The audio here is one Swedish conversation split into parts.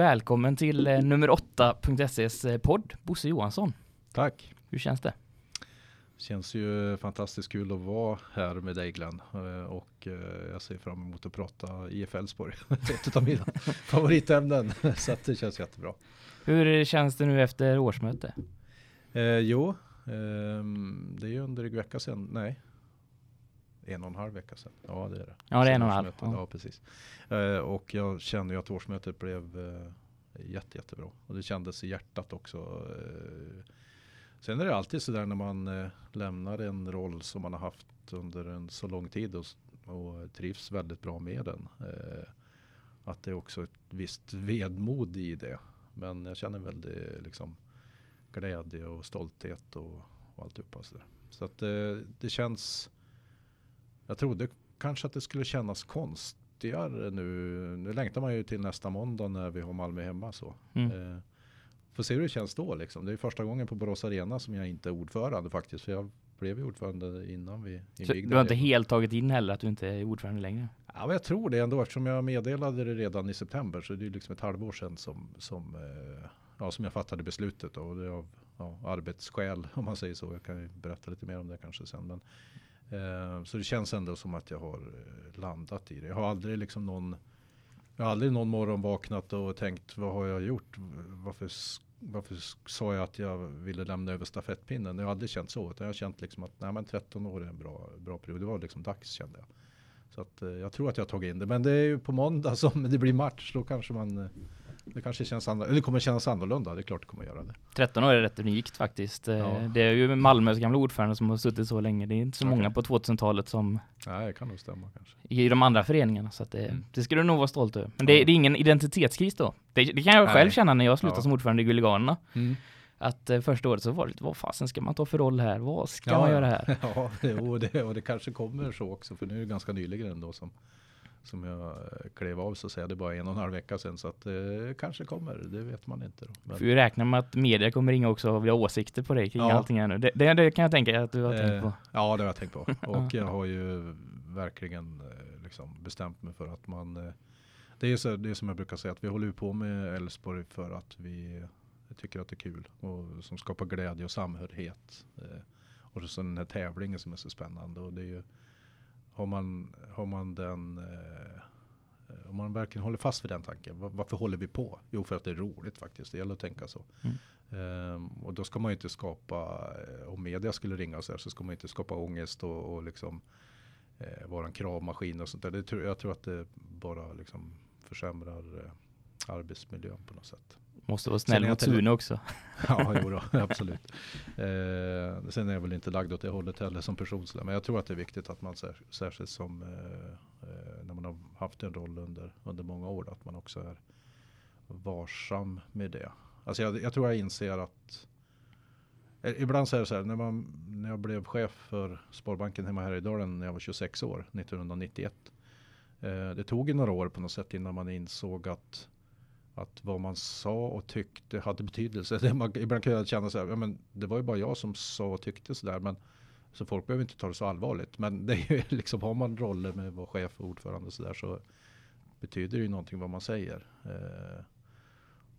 Välkommen till eh, nummer 8.ses eh, podd, Bosse Johansson. Tack. Hur känns det? Känns ju fantastiskt kul att vara här med dig Glenn. Eh, Och eh, jag ser fram emot att prata IF Elfsborg. Ett av mina favoritämnen. Så att det känns jättebra. Hur känns det nu efter årsmöte? Eh, jo, ehm, det är ju en dryg vecka sedan. Nej. En och en halv vecka sedan. Ja, det är det. Ja, det är en och en halv. Ja. Precis. Eh, och jag känner ju att årsmötet blev eh, jätte, jättebra. Och det kändes i hjärtat också. Eh, sen är det alltid sådär när man eh, lämnar en roll som man har haft under en så lång tid och, och trivs väldigt bra med den. Eh, att det är också ett visst vedmod i det. Men jag känner väldigt liksom glädje och stolthet och, och alltihopa. Så, där. så att eh, det känns. Jag trodde kanske att det skulle kännas konstigare nu. Nu längtar man ju till nästa måndag när vi har Malmö hemma så. Mm. Eh, får se hur det känns då liksom. Det är första gången på Borås Arena som jag inte är ordförande faktiskt. För jag blev ju ordförande innan vi Så invigde. du har inte helt tagit in heller att du inte är ordförande längre? Ja, men jag tror det ändå eftersom jag meddelade det redan i september så det är liksom ett halvår sedan som, som, eh, ja, som jag fattade beslutet och det är av ja, arbetsskäl om man säger så. Jag kan ju berätta lite mer om det kanske sen. Men, Eh, så det känns ändå som att jag har eh, landat i det. Jag har aldrig liksom någon jag har aldrig någon morgon vaknat och tänkt vad har jag gjort? Varför, varför sa jag att jag ville lämna över stafettpinnen? Jag har aldrig känt så. Utan jag har känt liksom att nej, men 13 år är en bra, bra period. Det var liksom dags kände jag. Så att, eh, jag tror att jag har tagit in det. Men det är ju på måndag som det blir match. Då kanske man eh, det kanske känns annorlunda. Eller det kommer kännas annorlunda. Det är klart det kommer göra det. 13 år är rätt unikt faktiskt. Eh, Ja. Det är ju Malmös gamla ordförande som har suttit så länge. Det är inte så Okej. många på 2000-talet som Nej, det kan nog stämma kanske. i de andra föreningarna. Så det, Mm. det ska du nog vara stolt över. Men det, Ja. det är ingen identitetskris då. Det, det kan jag själv Nej. känna när jag slutade Ja. som ordförande i Gulliganerna. Att eh, första året så var det lite, vad fasen ska man ta för roll här? Vad ska man göra här? Ja, det, och, det, och det kanske kommer så också. För nu är det ganska nyligen ändå som, som jag eh, klev av så att säga. Det är bara en och en halv vecka sedan. Så att det kanske kommer. Det vet man inte. Då. Men, För vi räknar med att media kommer ringa också och vill ha åsikter på dig kring Ja. allting här nu. Det, det, det kan jag tänka att du har tänkt Eh, på. Ja, det har jag tänkt på. Och jag har ju verkligen eh, liksom bestämt mig för att man... eh, Det är, så, det är som jag brukar säga att vi håller på med Elfsborg för att vi tycker att det är kul och som skapar glädje och samhörighet. Eh, Och så den här tävlingen som är så spännande. Och det är ju, har, man, har man den... eh, Om man verkligen håller fast vid den tanken. var- Varför håller vi på? Jo, för att det är roligt faktiskt. Det gäller att tänka så. Mm. Ehm, och då ska man ju inte skapa, eh, om media skulle ringa och så här, så ska man inte skapa ångest och, och liksom eh, vara en kravmaskin och sånt där. Det tror, jag tror att det bara liksom försämrar eh, arbetsmiljön på något sätt. Måste vara snäll mot Sune också. Ja, jo då, absolut. Eh, sen är jag väl inte lagd åt det hållet heller som person. Men jag tror att det är viktigt att man sär, särskilt som eh, eh, när man har haft en roll under, under många år, att man också är varsam med det. Alltså jag, jag tror jag inser att eh, Ibland så är det så här, när, man, när jag blev chef för Sparbanken hemma här i Dalen när jag var 26 år, 1991. Eh, det tog ju några år på något sätt innan man insåg att att vad man sa och tyckte hade betydelse. Det man, ibland kan jag känna så här, ja, men det var ju bara jag som sa och tyckte så där. Men, så folk behöver inte ta det så allvarligt. Men det är ju liksom, har man roller med att vara chef och ordförande och så där så betyder det ju någonting vad man säger. Eh,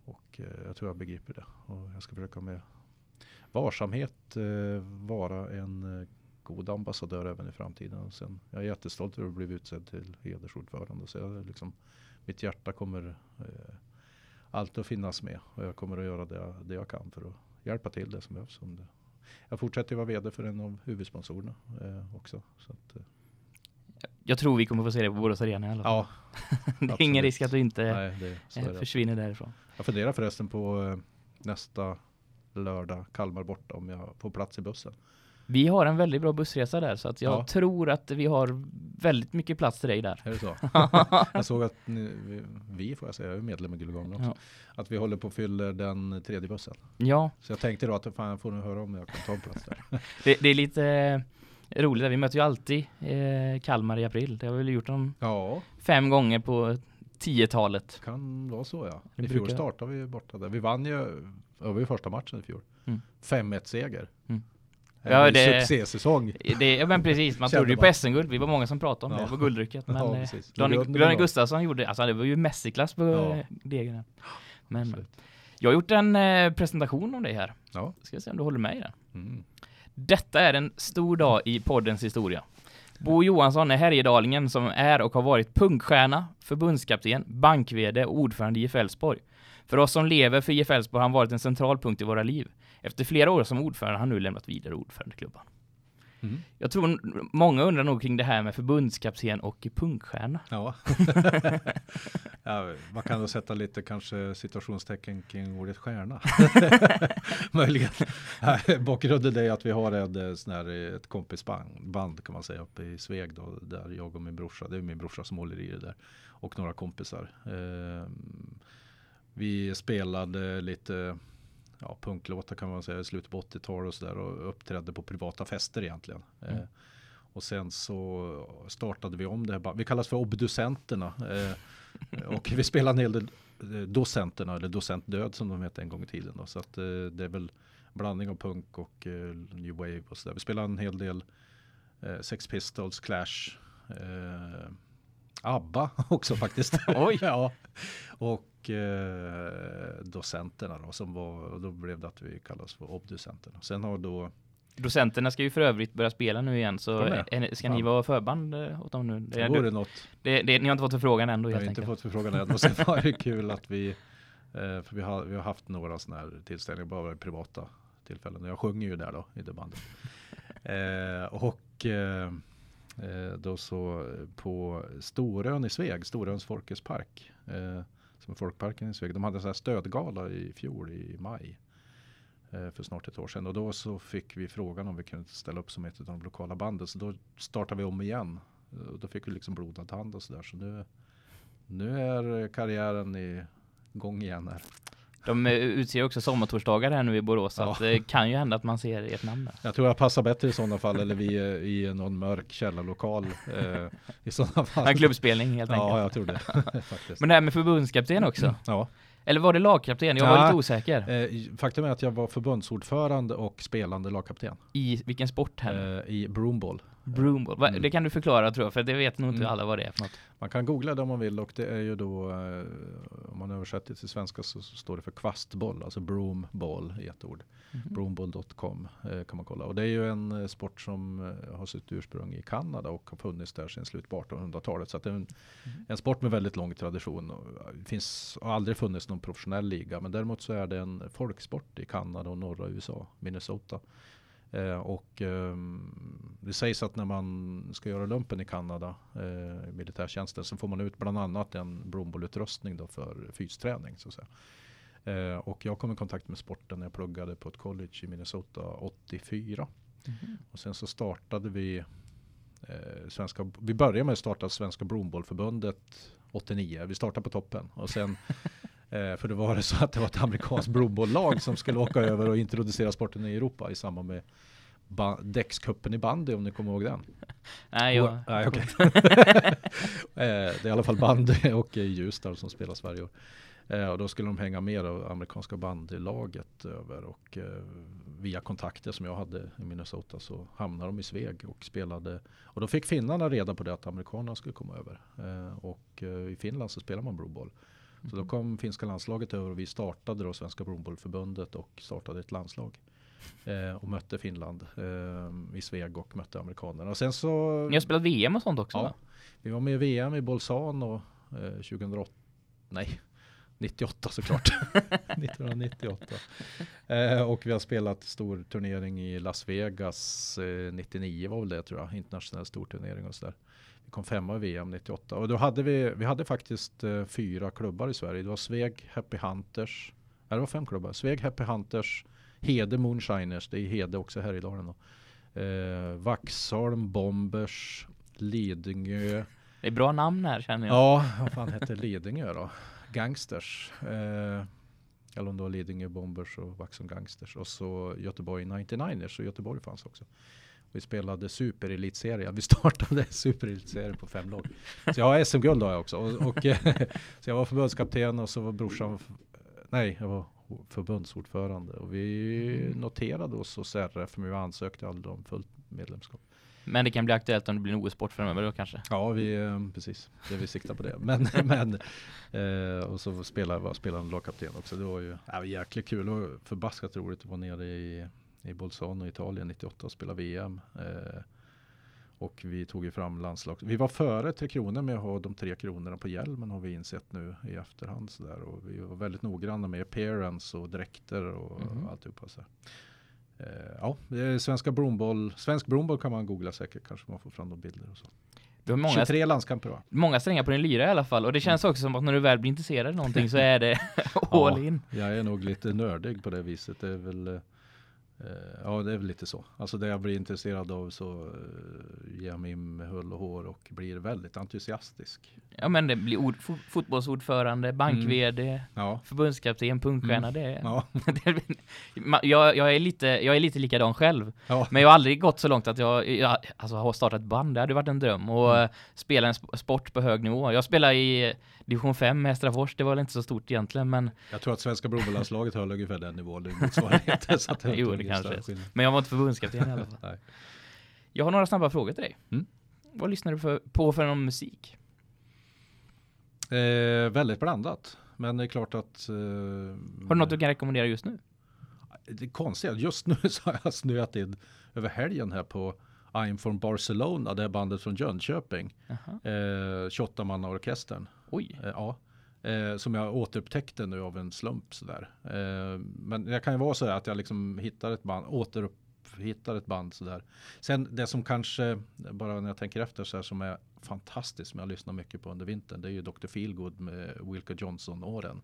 och eh, jag tror jag begriper det. Och jag ska försöka med varsamhet eh, vara en eh, god ambassadör även i framtiden. Och sen, jag är jättestolt över att bli utsedd till hedersordförande. Så jag, liksom, mitt hjärta kommer eh, alltid att finnas med. Och jag kommer att göra det, jag- det jag kan för att hjälpa till det som behövs. Om det. Jag fortsätter vara vd för en av huvudsponsorerna eh, också. Så att, eh, Jag tror vi kommer få se det på Borås Arena i alla fall. ja, det är ingen absolut. risk att du inte nej, det, eh, det. försvinner därifrån. Jag funderar förresten på eh, nästa lördag, Kalmar borta, om jag får plats i bussen. Vi har en väldigt bra bussresa där så att jag Ja. tror att vi har väldigt mycket plats till dig där. Är det så? jag såg att ni, vi, vi, får jag säga, jag är medlem i Gullgamen också. Ja. Att vi håller på att fylla den tredje bussen. Ja, Så jag tänkte då att fan, får nog höra om jag kan ta en plats där. det, det är lite eh, roligt. Vi möter ju alltid eh, Kalmar i april. Det har vi väl gjort dem Ja, fem gånger på 10-talet. kan vara så ja. Det I fjol brukar- startade vi borta där. Vi vann ju, ju första matchen i fjol. Mm. 5-1 seger. Mm. En Ja, det- succésäsong. Det, ja men precis, man trodde ju på. SM-guld. Vi var många som pratade om Ja. det på guldrycket. Men Ja, eh, då. Gustafsson gjorde, alltså det var ju Messi-klass på Ja. eh, degen. Men, absolut. jag har gjort en eh, presentation om dig här. Ja. Ska se om du håller med i den. Mm. Detta är en stor dag i poddens historia. Bo Johansson är Härjedalingen som är och har varit punkstjärna, förbundskapten, bank och ordförande i IF Elfsborg. För oss som lever för IF Elfsborg har han varit en central punkt i våra liv. Efter flera år som ordförande har han nu lämnat vidare ordförandeklubban. Mm. Jag tror många undrar nog kring det här med förbundskapten och punkstjärna. Ja. ja, man kan då sätta lite kanske situationstecken kring ordet stjärna. Möjligen. Bakgrunden är att vi har ett, eh, sån här, ett kompisband band kan man säga uppe i Sveg då, där jag och min brorsa, det är min brorsa som håller i det där och några kompisar. Eh, vi spelade lite ja, punklåtar kan man säga i slutet på 80-talet och sådär och uppträdde på privata fester egentligen. Mm. Eh, och sen så startade vi om det här. Vi kallas för obducenterna. Eh, och vi spelade en hel del eh, docenterna, eller docentdöd som de hette en gång i tiden. Då. Så att eh, det är väl blandning av punk och eh, new wave och sådär. Vi spelade en hel del eh, Sex Pistols, Clash, ABBA också faktiskt. Oj. ja. Och eh, docenterna då, som var, då blev det att vi kallas för obducenterna. Sen har då Docenterna ska ju för övrigt börja spela nu igen, så ska ni Fan. vara förband eh, åt dem nu? Det, det vore något det, det, ni har inte fått förfrågan ändå Jag helt har inte enkelt. fått förfrågan än. Och sen var det kul att vi, eh, för vi har, vi har haft några sådana här tillställningar, bara privata tillfällen. Jag sjunger ju där då i det bandet. Eh, och eh, Eh, då så eh, på Storön i Sveg, Storöns Folkets Park, eh, som är folkparken i Sveg. De hade en sån här stödgala i fjol i maj. eh, För snart ett år sedan. Och då så fick vi frågan om vi kunde ställa upp som ett av de lokala banden. Så då startade vi om igen. Och då fick vi liksom blodad hand och sådär. Så nu nu är karriären i gång igen här. De eh, utser också sommartorsdagar här nu i Borås, så Ja. det kan ju hända att man ser ert namn där. Jag tror jag passar bättre i sådana fall, eller vi är i någon mörk källarlokal eh, i sådana fall. En klubbspelning helt enkelt. Ja, jag tror det faktiskt. Men det här med förbundskapten också? Ja. Eller var det lagkapten? Jag var Ja. lite osäker. Eh, faktum är att jag var förbundsordförande och spelande lagkapten I vilken sport här? eh, i broomball. Broomball. Va- mm. Det kan du förklara tror jag, för det vet nog inte Mm. alla vad det är för något. Man kan googla det om man vill och det är ju då, eh, om man översätter till svenska så, så står det för kvastboll, alltså broomball i ett ord. Mhm. Broomball.com eh, kan man kolla. Och det är ju en eh, sport som har sitt ursprung i Kanada och har funnits där sedan slutet på 1800-talet. Så att det är en, Mhm. en sport med väldigt lång tradition. Och det finns, har aldrig funnits någon professionell liga. Men däremot så är det en folksport i Kanada och norra USA, Minnesota. Eh, och ehm, det sägs att när man ska göra lumpen i Kanada, eh, i militärtjänsten, så får man ut bland annat en broomball-utrustning då för fysträning. Så att säga. Eh, och jag kom i kontakt med sporten när jag pluggade på ett college i Minnesota 84. Mhm. Och sen så startade vi eh, svenska, vi började med att starta Svenska Broomballförbundet 89. Vi startade på toppen och sen eh, för det var det så att det var ett amerikanskt broombolllag som skulle åka över och introducera sporten i Europa i samband med däckskuppen i bandy om ni kommer ihåg den. Nej, jag... Nej, okej. eh, det är i alla fall bandy och eh, Ljusdal som spelas varje år. Eh, och då skulle de hänga med det amerikanska bandylaget över och eh, via kontakter som jag hade i Minnesota så hamnade de i Sveg och spelade. Och då fick finnarna reda på det att amerikanerna skulle komma över. Eh, och eh, i Finland så spelar man broomball. Så då kom finska landslaget över och vi startade då Svenska Broomballförbundet och startade ett landslag. Eh, och mötte Finland eh, i Sveg och mötte amerikanerna. Och sen så Ni har spelat VM och sånt också Ja. va? vi var med i VM i Bolzano eh, 2008. Nej, 98 såklart. 1998. Eh, och vi har spelat stor turnering i Las Vegas eh, 99 var väl det tror jag. Internationell storturnering och sådär. Kom femma i VM 98. Och då hade vi, vi hade faktiskt eh, fyra klubbar i Sverige. Det var Sveg, Happy Hunters. Nej, det var fem klubbar. Sveg, Happy Hunters, Hede Moonshiners. Det är Hede också här i Dalarna. då. Eh, Vaxholm, Bombers, Lidingö. Det är bra namn här känner jag. Ja, vad fan hette Lidingö då? Gangsters. Eh, eller om det var Lidingö Bombers och Vaxholm Gangsters. Och så Göteborg 99ers och Göteborg fanns också. Vi spelade superelitserie. Vi startade superelitserie på fem lag. Så jag har SM-guld har jag också. Och, och, så jag var förbundskapten och så var brorsan, nej jag var förbundsordförande. Och vi noterade oss hos RF men vi ansökte aldrig om fullt medlemskap. Men det kan bli aktuellt om det blir en OS-sport framöver då kanske? Ja, vi, eh, precis. Det vi siktar på det. Men, men eh, och så spelar, var spelande lagkapten också. Det var ju jäkligt kul och förbaskat roligt att vara nere i, i Bolzano, Italien 98 och spela VM. Eh, och vi tog ju fram landslag. Vi var före Tre Kronor med att ha de tre kronorna på hjälmen har vi insett nu i efterhand. Så där. Och vi var väldigt noggranna med appearance och dräkter och Mhm. alltihopa. Så. Eh, ja, svenska bromboll. Svensk bromboll kan man googla säkert. Kanske man får fram de bilder och så. Du har många, 23 landskamper va? många strängar på din lyra i alla fall. Och det känns också som att när du väl blir intresserad av någonting så är det all Ja. in. Jag är nog lite nördig på det viset. Det är väl, eh, ja, det är väl lite så. Alltså det jag blir intresserad av så eh, ger jag mig in med hull och hår och blir väldigt entusiastisk. Ja men det blir ord, fo fotbollsordförande, bank-VD, Ja, förbundskapten, punktstjärna. Mm. Det ja, det jag, jag, är lite, jag är lite likadan själv. ja. Men jag har aldrig gått så långt att jag, jag alltså, har startat band. Det hade varit en dröm. Och Mm. eh, spela en sp- sport på hög nivå. Jag spelar i eh, division 5 med Hästrafors. Det var väl inte så stort egentligen. Men, Jag tror att svenska brombollandslaget höll ungefär den nivån. Det är motsvarigheten. så att det Jo, är det ingen kanske skillnad. men jag var inte förbundskapten i alla fall. Nej. Jag har några snabba frågor till dig. Mm. Vad lyssnar du för, på för någon musik? Eh, väldigt blandat. Men det är klart att... Eh, Har du något du kan rekommendera just nu? Det är konstigt, just nu så har jag snöat in över helgen här på I'm from Barcelona, det är bandet från Jönköping. Jaha. Eh, 28 manna orkestern. Oj. Eh, ja. Eh, som jag återupptäckte nu av en slump sådär. Eh, men det kan ju vara sådär att jag liksom hittar ett band, Återupphittar ett band sådär. Sen det som kanske, bara när jag tänker efter så här, som är fantastiskt, som jag lyssnar mycket på under vintern, det är ju Dr. Feelgood med Wilco Johnson-åren.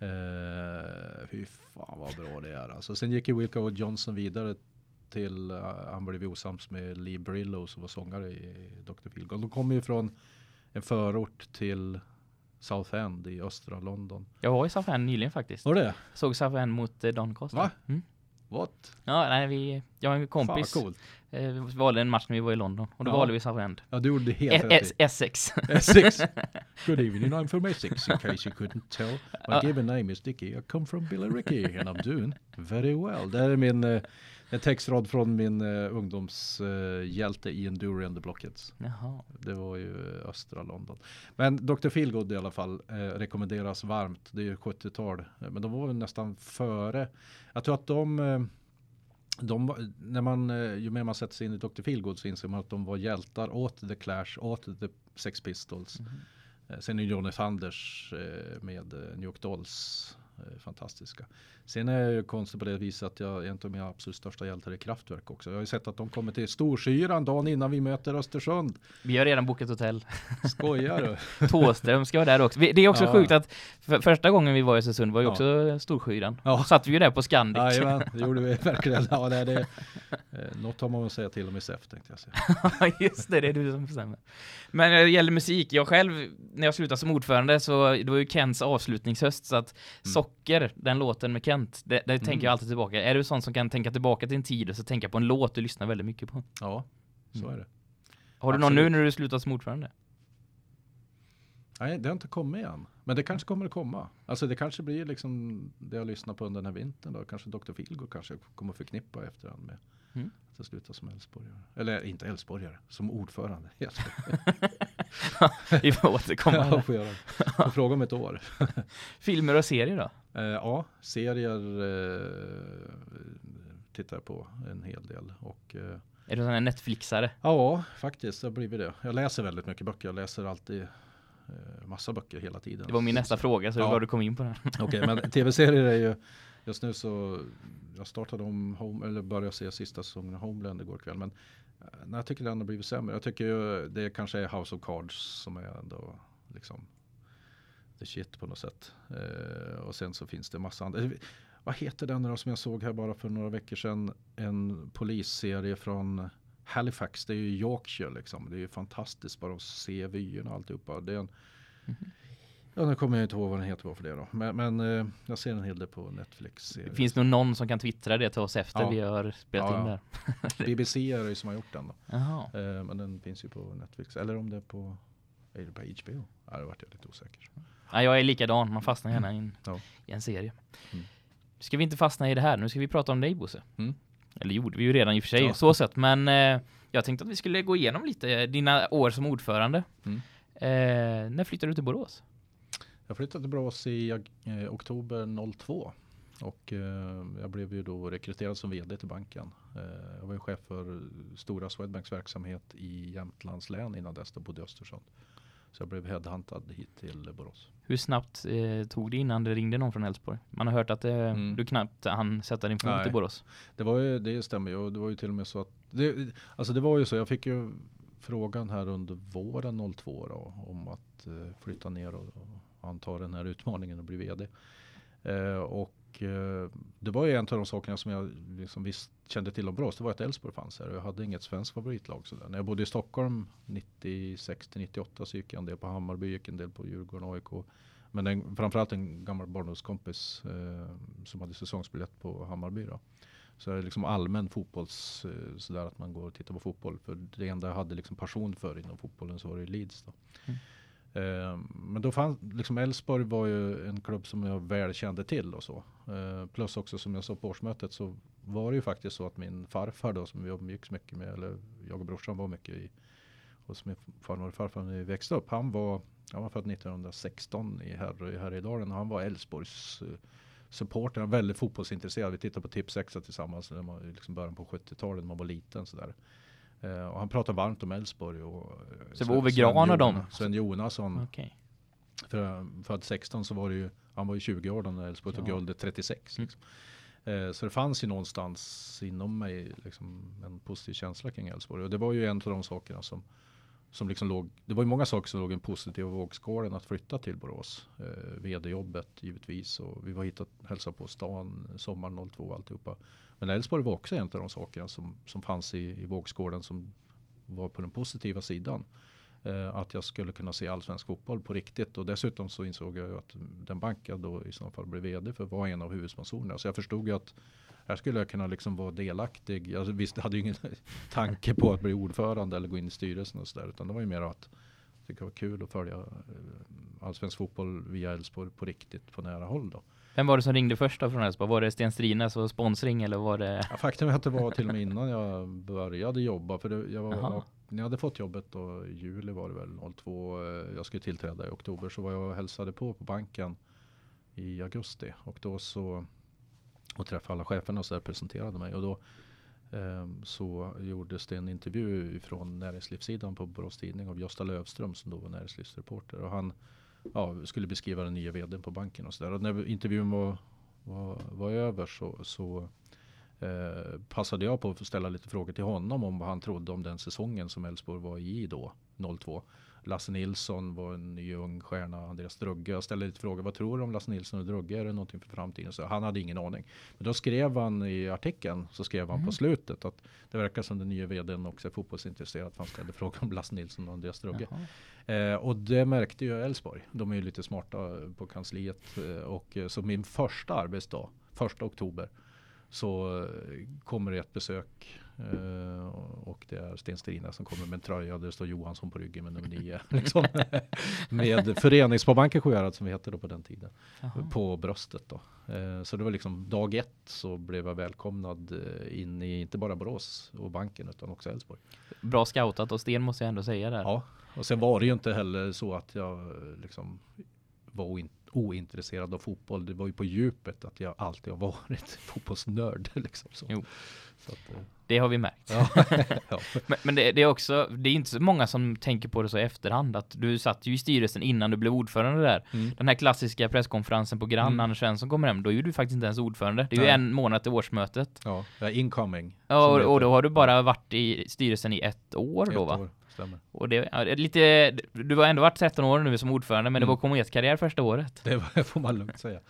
Eh, fy fan vad bra det är. Alltså, sen gick ju Wilco Johnson vidare till, uh, han blev osams med Lee Brillo som var sångare i Dr. Feelgood. De kommer ju från en förort till Southend i östra London. Jag var i Southend nyligen faktiskt. Var det? Såg Southend mot eh, Doncaster. Va? Mm. What? Ja, nej, vi, jag och en kompis Fan eh, valde en match när vi var i London. Och då Ja. valde vi Southend. Ja, du gjorde helt E- rätt i. Essex. Essex. Good evening, I'm from Essex in case you couldn't tell. My given name is Dicky. I come from Billericay and I'm doing very well. Det är min eh, en textrad från min uh, ungdomshjälte uh, Ian Dury and the Blockheads. Jaha. Det var ju eh, östra London. Men Dr. Feelgood i alla fall eh, rekommenderas varmt. Det är ju 70-tal. Eh, Men de var väl nästan före. Jag tror att de, de när man, ju mer man sätter sig in i Dr. Feelgood så inser man att de var hjältar åt The Clash, åt The Sex Pistols. Eh, Sen är Johnny Thunders med New York Dolls fantastiska. Sen är jag ju konstig på det viset att jag är en av mina absolut största hjältar i Kraftwerk också. Jag har ju sett att de kommer till Storsyran dagen innan vi möter Östersund. Vi har redan bokat hotell. Skojar du? Tåström ska vara där också. Det är också Ja. sjukt att för, första gången vi var i Östersund var ju Ja. också Storskyran. Ja. Satt vi ju där på Scandic. Jajamän, det gjorde vi verkligen. Ja, det, är det, eh, något har man att säga till om i SEF tänkte jag säga. Ja, Just det, det är du som bestämmer. Men när det gäller musik, jag själv, när jag slutade som ordförande så det var ju Kents avslutningshöst så att Socker, den låten med Kent, det, det tänker Mm. jag alltid tillbaka. Är du sån som kan tänka tillbaka till en tid och så tänka på en låt du lyssnar väldigt mycket på? Ja, så Mm. är det. Har du någon Absolut. nu när du slutat som ordförande? Nej, det har inte kommit än. Men det kanske kommer att komma. Alltså det kanske blir liksom det jag lyssnar på under den här vintern då. Kanske Dr. Feelgood kanske kommer att förknippa efterhand med Mm. att jag slutar som Älvsborgare. Eller inte Älvsborgare, som ordförande. Vi får återkomma. jag får göra. Får fråga om ett år. Filmer och serier då? Eh, ja, serier eh, tittar jag på en hel del. Och, eh, Är du sån här Netflixare? ja, faktiskt, det har blivit det. Jag läser väldigt mycket böcker. Jag läser alltid eh, massa böcker hela tiden. Det var min nästa fråga, så det Ja. var bra du kom in på den. Okej, men tv-serier är ju just nu så jag startade om Home, eller började se sista säsongen av Homeland igår kväll. Men Eh, nej, jag tycker den har blivit sämre. Jag tycker ju det kanske är House of Cards som är ändå liksom the shit på något sätt. Eh, och sen så finns det massa andra. Eh, vad heter den då som jag såg här bara för några veckor sedan? En polisserie från Halifax. Det är ju Yorkshire liksom. Det är ju fantastiskt bara att se vyerna och alltihopa. Det är en, mhm. Ja, nu kommer jag inte ihåg vad den heter bara för det då. Men, men eh, jag ser en hel del på Netflix. Det finns nog någon som kan twittra det till oss efter Ja. vi har spelat Ja, in där. BBC är det ju som har gjort den då. Eh, men den finns ju på Netflix. Eller om det är på, är det på HBO? Ja, det vart jag lite osäker. Ja, jag är likadan, man fastnar gärna i en, Ja. i en serie. Mm. Ska vi inte fastna i det här, nu ska vi prata om dig Bosse. Mm. Eller gjorde vi ju redan i och för sig, Ja. så sett. Men eh, jag tänkte att vi skulle gå igenom lite dina år som ordförande. Mm. Eh, när flyttade du till Borås? Jag flyttade till Borås i eh, oktober 02. Och eh, jag blev ju då rekryterad som vd till banken. Eh, jag var ju chef för stora Swedbanks verksamhet i Jämtlands län innan dess. Då bodde i Östersund. Så jag blev headhuntad hit till Borås. Hur snabbt eh, tog det innan det ringde någon från Älvsborg? Man har hört att eh, Mm. du knappt hann sätta din fot i Borås. Det, var ju, det stämmer ju. Det var ju till och med så att... Det, alltså det var ju så. Jag fick ju frågan här under våren 02 då, om att eh, flytta ner och, och anta den här utmaningen och bli vd. Eh, och eh, det var ju en av de sakerna som jag liksom visst kände till om Borås. Det var att Elfsborg fanns här. och Jag hade inget svenskt favoritlag. Sådär. När jag bodde i Stockholm 96 till 98 så gick jag en del på Hammarby, gick en del på Djurgården och AIK. Men en, framförallt en gammal barndomskompis eh, som hade säsongsbiljett på Hammarby. Då. Så det är liksom allmän fotbolls, eh, sådär att man går och tittar på fotboll. För det enda jag hade liksom passion för inom fotbollen så var det Leeds. Då. Mm. Eh, men då fanns, liksom Elfsborg var ju en klubb som jag väl kände till och så. Eh, plus också som jag sa på årsmötet så var det ju faktiskt så att min farfar då som vi umgicks mycket med, eller jag och brorsan var mycket i, hos min farmor och farfar när vi växte upp. Han var, han var född 1916 i, Här, i Härjedalen och han var Elfsborgs eh, supporter. Väldigt fotbollsintresserad. Vi tittade på Tipsexa tillsammans när man liksom början på 70-talet när man var liten. Sådär. Eh, och han pratade varmt om Elfsborg. Och, eh, Så det var Ove Grahn och dem? Sven Jonasson. Okej. För, född 16 så var det ju, han var ju 20 år då när Elfsborg tog Ja. guldet 36. Mm. Liksom. Eh, så det fanns ju någonstans inom mig liksom, en positiv känsla kring Elfsborg. Och det var ju en av de sakerna som, som liksom låg, det var ju många saker som låg i en positiv vågskålen att flytta till Borås. Eh, VD-jobbet givetvis och vi var hit och hälsade på stan sommaren 02 och alltihopa. Men Elfsborg var också en av de sakerna som, som fanns i, i vågskålen som var på den positiva sidan. Eh, att jag skulle kunna se allsvensk fotboll på riktigt. Och dessutom så insåg jag ju att den bank jag då i så fall blev vd för var en av huvudsponsorerna. Så jag förstod ju att här skulle jag kunna liksom vara delaktig. Jag visste, hade ju ingen tanke på att bli ordförande eller gå in i styrelsen och sådär. Utan det var ju mer att det var kul att följa eh, allsvensk fotboll via Elfsborg på riktigt på nära håll då. Vem var det som ringde först från Älvsborg? Var det Sten Strines och sponsring eller var det? Ja, faktum är att det var till och med innan jag började jobba. För det, jag var, när jag hade fått jobbet då, i juli var det väl 02. eh, Jag skulle tillträda i oktober. Så var jag och hälsade på på banken i augusti. Och då så och träffade alla cheferna och så där presenterade mig. Och då ehm, så gjordes det en intervju från näringslivssidan på Borås Tidning av Gösta Lövström som då var näringslivsreporter. Och han ja, skulle beskriva den nya vdn på banken och sådär. Och när intervjun var, var, var över så, så eh, passade jag på att ställa lite frågor till honom om vad han trodde om den säsongen som Elfsborg var i då, 02. Lasse Nilsson var en ny ung stjärna, Andreas Drugge. Jag ställde lite frågor, vad tror du om Lasse Nilsson och Drugge? Är det någonting för framtiden? Så han hade ingen aning. Men då skrev han i artikeln, så skrev han Mhm. på slutet att det verkar som den nya vdn också är fotbollsintresserad. Han ställde frågor om Lasse Nilsson och Andreas Drugge. Eh, och det märkte ju Elfsborg. De är ju lite smarta på kansliet. Eh, och eh, så min första arbetsdag, första oktober, så eh, kommer det ett besök. Eh, och det är Sten Strina som kommer med en tröja där det står Johansson på ryggen med nummer nio. liksom. med Föreningssparbanken Sjuhärad som vi hette då på den tiden. Jaha. På bröstet då. Eh, så det var liksom dag ett så blev jag välkomnad eh, in i inte bara Borås och banken utan också Elfsborg. Bra scoutat och Sten måste jag ändå säga där. Ja, och sen var det ju inte heller så att jag liksom var oin- ointresserad av fotboll. Det var ju på djupet att jag alltid har varit fotbollsnörd. Liksom så. Jo. Att, eh, Det har vi märkt. ja. ja. Men, men det, det är också, det är inte så många som tänker på det så i efterhand att du satt ju i styrelsen innan du blev ordförande där. Mm. Den här klassiska presskonferensen på Grann, Mm. Anders Svensson kommer hem, då är ju du faktiskt inte ens ordförande. Det är ju Nej. en månad till årsmötet. ja, incoming. Ja, det och, och då har du bara varit i styrelsen i ett år Ett då va? år, stämmer. Och det, ja, det lite, du har ändå varit 13 år nu som ordförande, men det Mm. var kometkarriär första året. Det var- får man lugnt säga.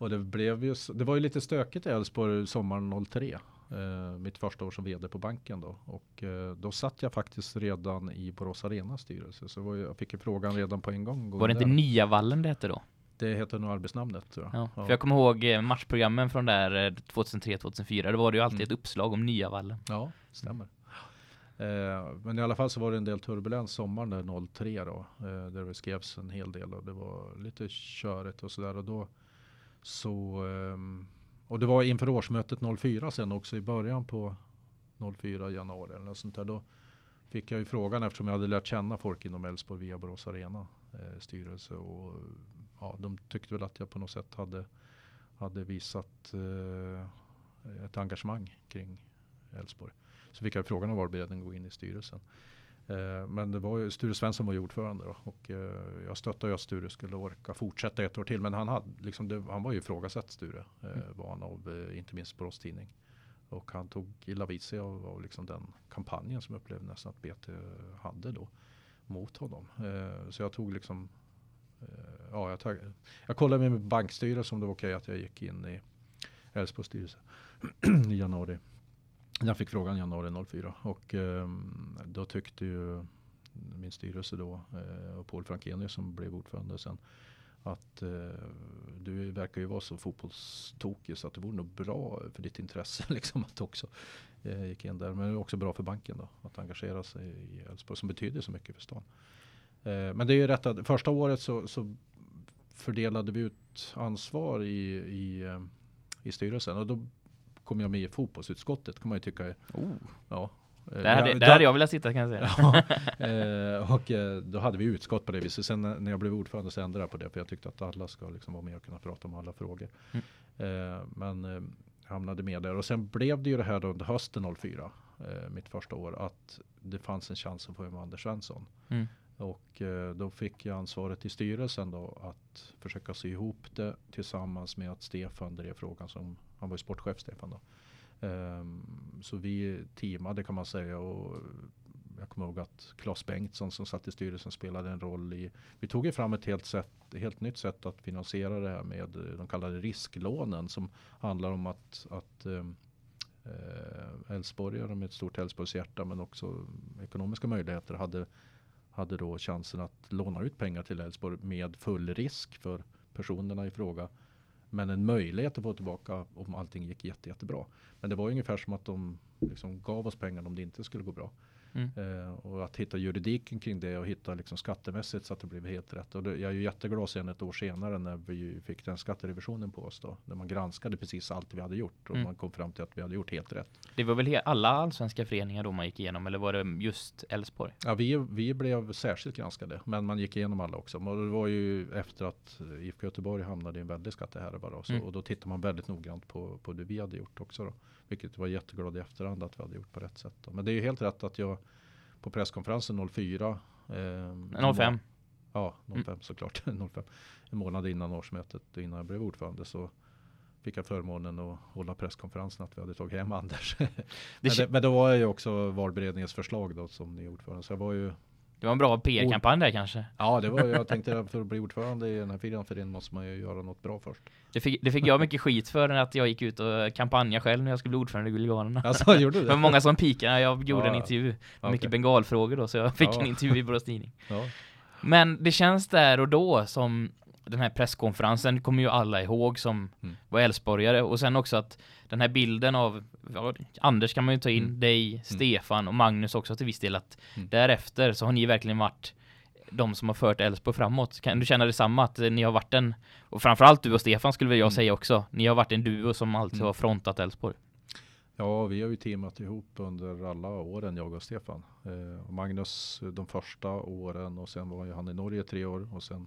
Och det blev ju, det var ju lite stökigt i Elfsborg sommaren 03. Eh, mitt första år som vd på banken då. Och eh, då satt jag faktiskt redan i Borås Arenas styrelse. Så ju, jag fick ju frågan redan på en gång. gå Var det in inte där. Nya Vallen det hette då? Det heter nog arbetsnamnet tror jag. Ja, för jag kommer ihåg eh, matchprogrammen från där eh, 2003-2004. Då var det ju alltid Mm. ett uppslag om Nya Vallen. Ja, stämmer. Eh, men i alla fall så var det en del turbulens sommaren där 03 då. Eh, där det skrevs en hel del och det var lite körigt och sådär. Och då så ehm, och det var inför årsmötet 04 sen också i början på 04 januari eller något sånt där. Då fick jag ju frågan eftersom jag hade lärt känna folk inom Elfsborg via Borås Arena eh, styrelse och ja, de tyckte väl att jag på något sätt hade, hade visat eh, ett engagemang kring Elfsborg. Så fick jag frågan om var gå in i styrelsen. Eh, men det var ju Sture Svensson var ju ordförande då, och eh, jag stöttade ju att Sture skulle orka fortsätta ett år till. Men han, hade, liksom, det, han var ju ifrågasatt Sture, eh, mm. var han av inte minst Borås Tidning. Och han tog illa vid sig av, av liksom den kampanjen som jag upplevde nästan att BT hade då mot honom. så jag tog liksom ja, jag, tag, jag kollade med bankstyrelsen om det var okej att jag gick in i Älvsborgs styrelse i januari jag fick frågan i januari 04 och eh, då tyckte ju min styrelse då eh, och Paul Frankenius som blev ordförande sen att eh, du verkar ju vara så fotbollstokig så att det vore nog bra för ditt intresse liksom att också eh, gick in där. Men det är också bra för banken då att engagera sig i Elfsborg som betyder så mycket för stan. Eh, men det är ju rätt att första året så, så fördelade vi ut ansvar i, i, eh, i styrelsen och då kom jag med i fotbollsutskottet kan man ju tycka. Oh. Ja. Eh, där hade, där hade jag velat sitta kan jag säga. ja, eh, och eh, då hade vi utskott på det viset. Sen när jag blev ordförande så ändrade jag på det. För jag tyckte att alla ska liksom vara med och kunna prata om alla frågor. Mm. Men jag hamnade med där. Och sen blev det ju det här då under hösten 04. Mitt första år. Att det fanns en chans att få med Anders Svensson. Mm. Och då fick jag ansvaret i styrelsen då att försöka sy ihop det tillsammans med att Stefan drev frågan som han var ju sportchef Stefan då. Um, så vi teamade kan man säga och jag kommer ihåg att Claes Bengtsson som satt i styrelsen spelade en roll i. Vi tog ju fram ett helt, sätt, helt nytt sätt att finansiera det här med eh, de kallade risklånen som handlar om att, att ehm, eh, um, Älvsborgare med ett stort Älvsborgshjärta men också ekonomiska möjligheter hade, hade då chansen att låna ut pengar till Älvsborg med full risk för personerna i fråga men en möjlighet att få tillbaka om allting gick jätte, jättebra. Men det var ungefär som att de liksom gav oss pengar om det inte skulle gå bra. Mm. Eh, och att hitta juridiken kring det och hitta liksom skattemässigt så att det blev helt rätt. Och det, jag är ju jätteglad sen ett år senare när vi fick den skatterevisionen på oss då. När man granskade precis allt vi hade gjort och mm. man kom fram till att vi hade gjort helt rätt. Det var väl alla allsvenska föreningar då man gick igenom eller var det just Elfsborg? Ja, vi, vi blev särskilt granskade men man gick igenom alla också. Och det var ju efter att IFK Göteborg hamnade i en väldig skattehärva då. Så, mm. Och då tittar man väldigt noggrant på, på det vi hade gjort också då. Vilket var jätteglad i efterhand att vi hade gjort på rätt sätt. Då. Men det är ju helt rätt att jag på presskonferensen 04. Eh, 05. Ja, 05 mm. såklart. 05. En månad innan årsmötet, innan jag blev ordförande så fick jag förmånen att hålla presskonferensen att vi hade tagit hem Anders. men, det, men då var jag ju också valberedningens förslag då som ny ordförande. Så jag var ju det var en bra PR-kampanj där kanske. Ja, det var jag tänkte för att bli ordförande i den här firman för den måste man ju göra något bra först. Det fick, det fick jag mycket skit för att jag gick ut och kampanjade själv när jag skulle bli ordförande i Guliganerna. Alltså, gjorde du det var många som pikade. Jag gjorde ja, en intervju. Okay. Mycket bengalfrågor då, så jag fick ja. en intervju i Borås Tidning. Ja. Men det känns där och då som den här presskonferensen kommer ju alla ihåg som mm. var Älvsborgare och sen också att den här bilden av ja, Anders kan man ju ta in, mm. dig, mm. Stefan och Magnus också till viss del att mm. därefter så har ni verkligen varit de som har fört Älvsborg framåt. Kan du känna detsamma att ni har varit en och framförallt du och Stefan skulle jag mm. säga också. Ni har varit en duo som alltid mm. har frontat Älvsborg. Ja, vi har ju teamat ihop under alla åren, jag och Stefan. Eh, och Magnus de första åren och sen var ju han i Norge tre år och sen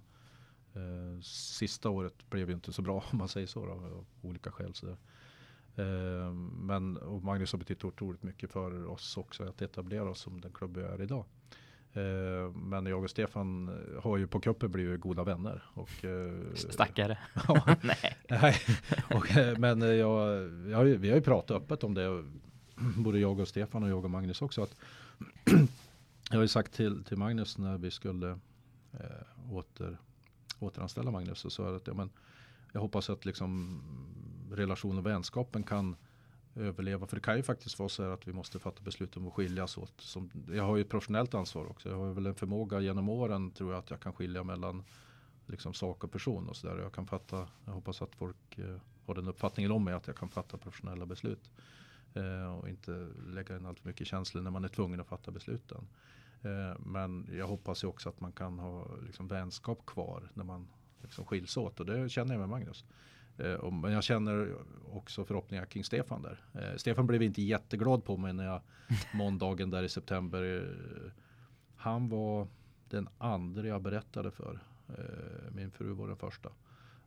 Eh, sista året blev ju inte så bra om man säger så då, av olika skäl. Så eh, men och Magnus har betytt otroligt mycket för oss också att etablera oss som den klubb vi är idag. Eh, men jag och Stefan har ju på kuppen blivit goda vänner. Och, eh, Stackare. ja, nej. och, men jag, jag, vi har ju pratat öppet om det. Både jag och Stefan och jag och Magnus också. Att jag har ju sagt till, till Magnus när vi skulle åter återanställa Magnus och sa att ja, men jag hoppas att liksom relationen och vänskapen kan överleva. För det kan ju faktiskt vara så här att vi måste fatta beslut om att skiljas åt. Som, jag har ju ett professionellt ansvar också. Jag har väl en förmåga genom åren tror jag att jag kan skilja mellan liksom sak och person och sådär. Jag kan fatta, jag hoppas att folk eh, har den uppfattningen om mig att jag kan fatta professionella beslut. Eh, och inte lägga in allt för mycket känslor när man är tvungen att fatta besluten. Eh, men jag hoppas ju också att man kan ha liksom vänskap kvar när man liksom skiljs åt och det känner jag med Magnus. Eh, men jag känner också förhoppningar kring Stefan där. Eh, Stefan blev inte jätteglad på mig när jag måndagen där i september. Eh, han var den andra jag berättade för. Min fru var den första.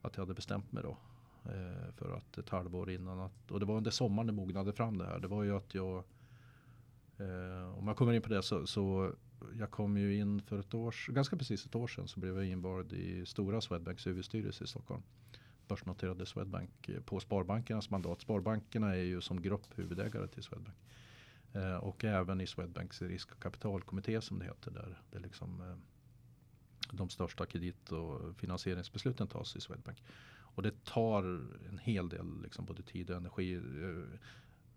Att jag hade bestämt mig då. För att ett halvår innan. Att, och det var under sommaren det mognade fram det här. Det var ju att jag om jag kommer in på det så, så jag kom ju in för ett år, ganska precis ett år sedan så blev jag invald i stora Swedbanks huvudstyrelse i Stockholm börsnoterade Swedbank eh, på Sparbankernas mandat. Sparbankerna är ju som grupp huvudägare till Swedbank. Eh, och även i Swedbanks risk och kapitalkommitté som det heter. Där det liksom, eh, de största kredit och finansieringsbesluten tas i Swedbank. Och det tar en hel del liksom, både tid och energi. Eh,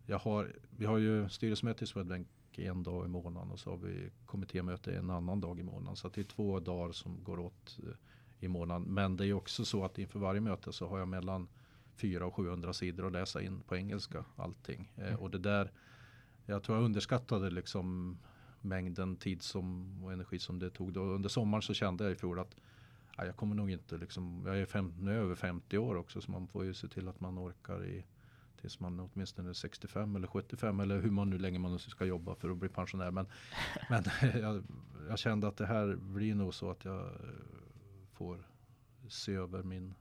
jag har, vi har ju styrelsemöte i Swedbank en dag i månaden och så har vi kommittémöte en annan dag i månaden. Så det är två dagar som går åt eh, i månaden. Men det är också så att inför varje möte så har jag mellan 400 och 700 sidor att läsa in på engelska allting. Eh, mm. och det där, jag tror jag underskattade liksom mängden tid som, och energi som det tog. Då. Under sommaren så kände jag i fjol att ja, jag kommer nog inte liksom, jag är fem, nu är över 50 år också så man får ju se till att man orkar i tills man åtminstone är 65 eller 75 eller hur man nu länge man ska jobba för att bli pensionär. Men, men jag, jag, kände att det här blir nog så att jag får se över min,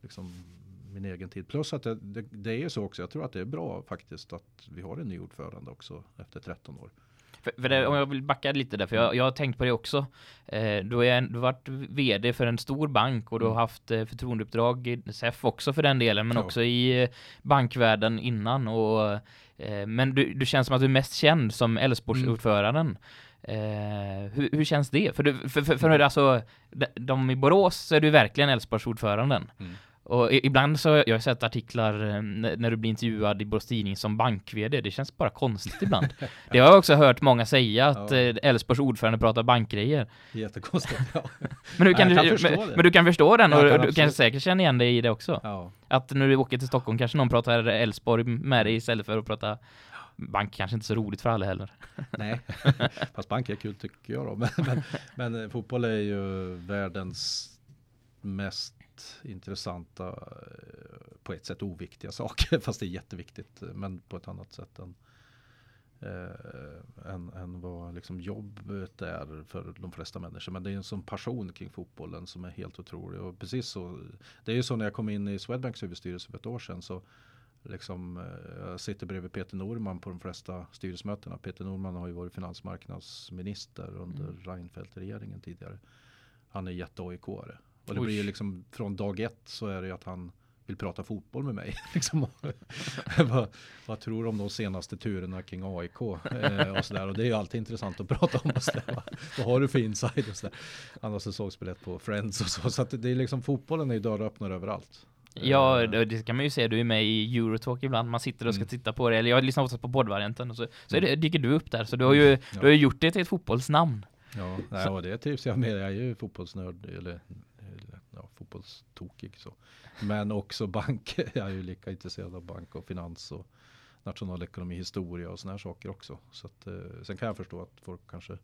liksom, min egen tid. Plus att det, det, det är så också, jag tror att det är bra faktiskt att vi har en ny ordförande också efter 13 år. För, för det, om jag vill backa lite där, för jag, jag har tänkt på det också. Eh, du, är, du har varit vd för en stor bank och du har mm. haft eh, förtroendeuppdrag i SEF också för den delen, men ja. också i eh, bankvärlden innan. Och, eh, men du, du känns som att du är mest känd som Älvsborgsordföranden. Mm. Eh, hur, hur, känns det? För, du, för, för, för alltså, de, de i Borås så är du verkligen Älvsborgsordföranden. Mm. Och ibland så har jag sett artiklar eh, när du blir intervjuad i Borås Tidning som bank-vd. Det känns bara konstigt ibland. det har jag också hört många säga att ja. Eh, Älvsborgs ordförande pratar bankgrejer. Jättekonstigt, ja. men, du kan, ja, du, men, men, du kan förstå den och kan du kan säkert känna igen dig i det också. Ja. Att när du åker till Stockholm kanske någon pratar Älvsborg med dig istället för att prata bank kanske inte så roligt för alla heller. Nej, fast bank är kul tycker jag då. Men, men, men, fotboll är ju världens mest intressanta, eh, på ett sätt oviktiga saker. Fast det är jätteviktigt, men på ett annat sätt än, eh, än, än vad liksom jobbet är för de flesta människor. Men det är en sån passion kring fotbollen som är helt otrolig. Och precis så, det är ju så när jag kom in i Swedbanks huvudstyrelse för ett år sedan. så liksom, eh, jag sitter bredvid Peter Norman på de flesta styrelsemötena. Peter Norman har ju varit finansmarknadsminister under mm. Reinfeldt-regeringen tidigare. Han är jätte-AIK-are. Och det Oj. blir ju liksom från dag ett så är det ju att han vill prata fotboll med mig. liksom, vad, vad, tror du om de senaste turerna kring AIK? Eh, och, så där. och det är ju alltid intressant att prata om. Och så där, vad, har du för inside? Och så där. Han har säsongsbiljett på Friends och så. Så det är liksom fotbollen är ju dörröppnare överallt. Ja, eh. det kan man ju se. Du är med i Eurotalk ibland. Man sitter och ska mm. titta på det. Eller jag lyssnar också på poddvarianten. Och så, så det, dyker du upp där. Så du har ju, ja. du har ju gjort det till ett fotbollsnamn. Ja, nej, och det trivs jag med. Jag är ju fotbollsnörd. Eller ja, fotbollstokig så. Men också bank. Jag är ju lika intresserad av bank och finans och nationalekonomi, historia och sådana här saker också. Så att, eh, sen kan jag förstå att folk kanske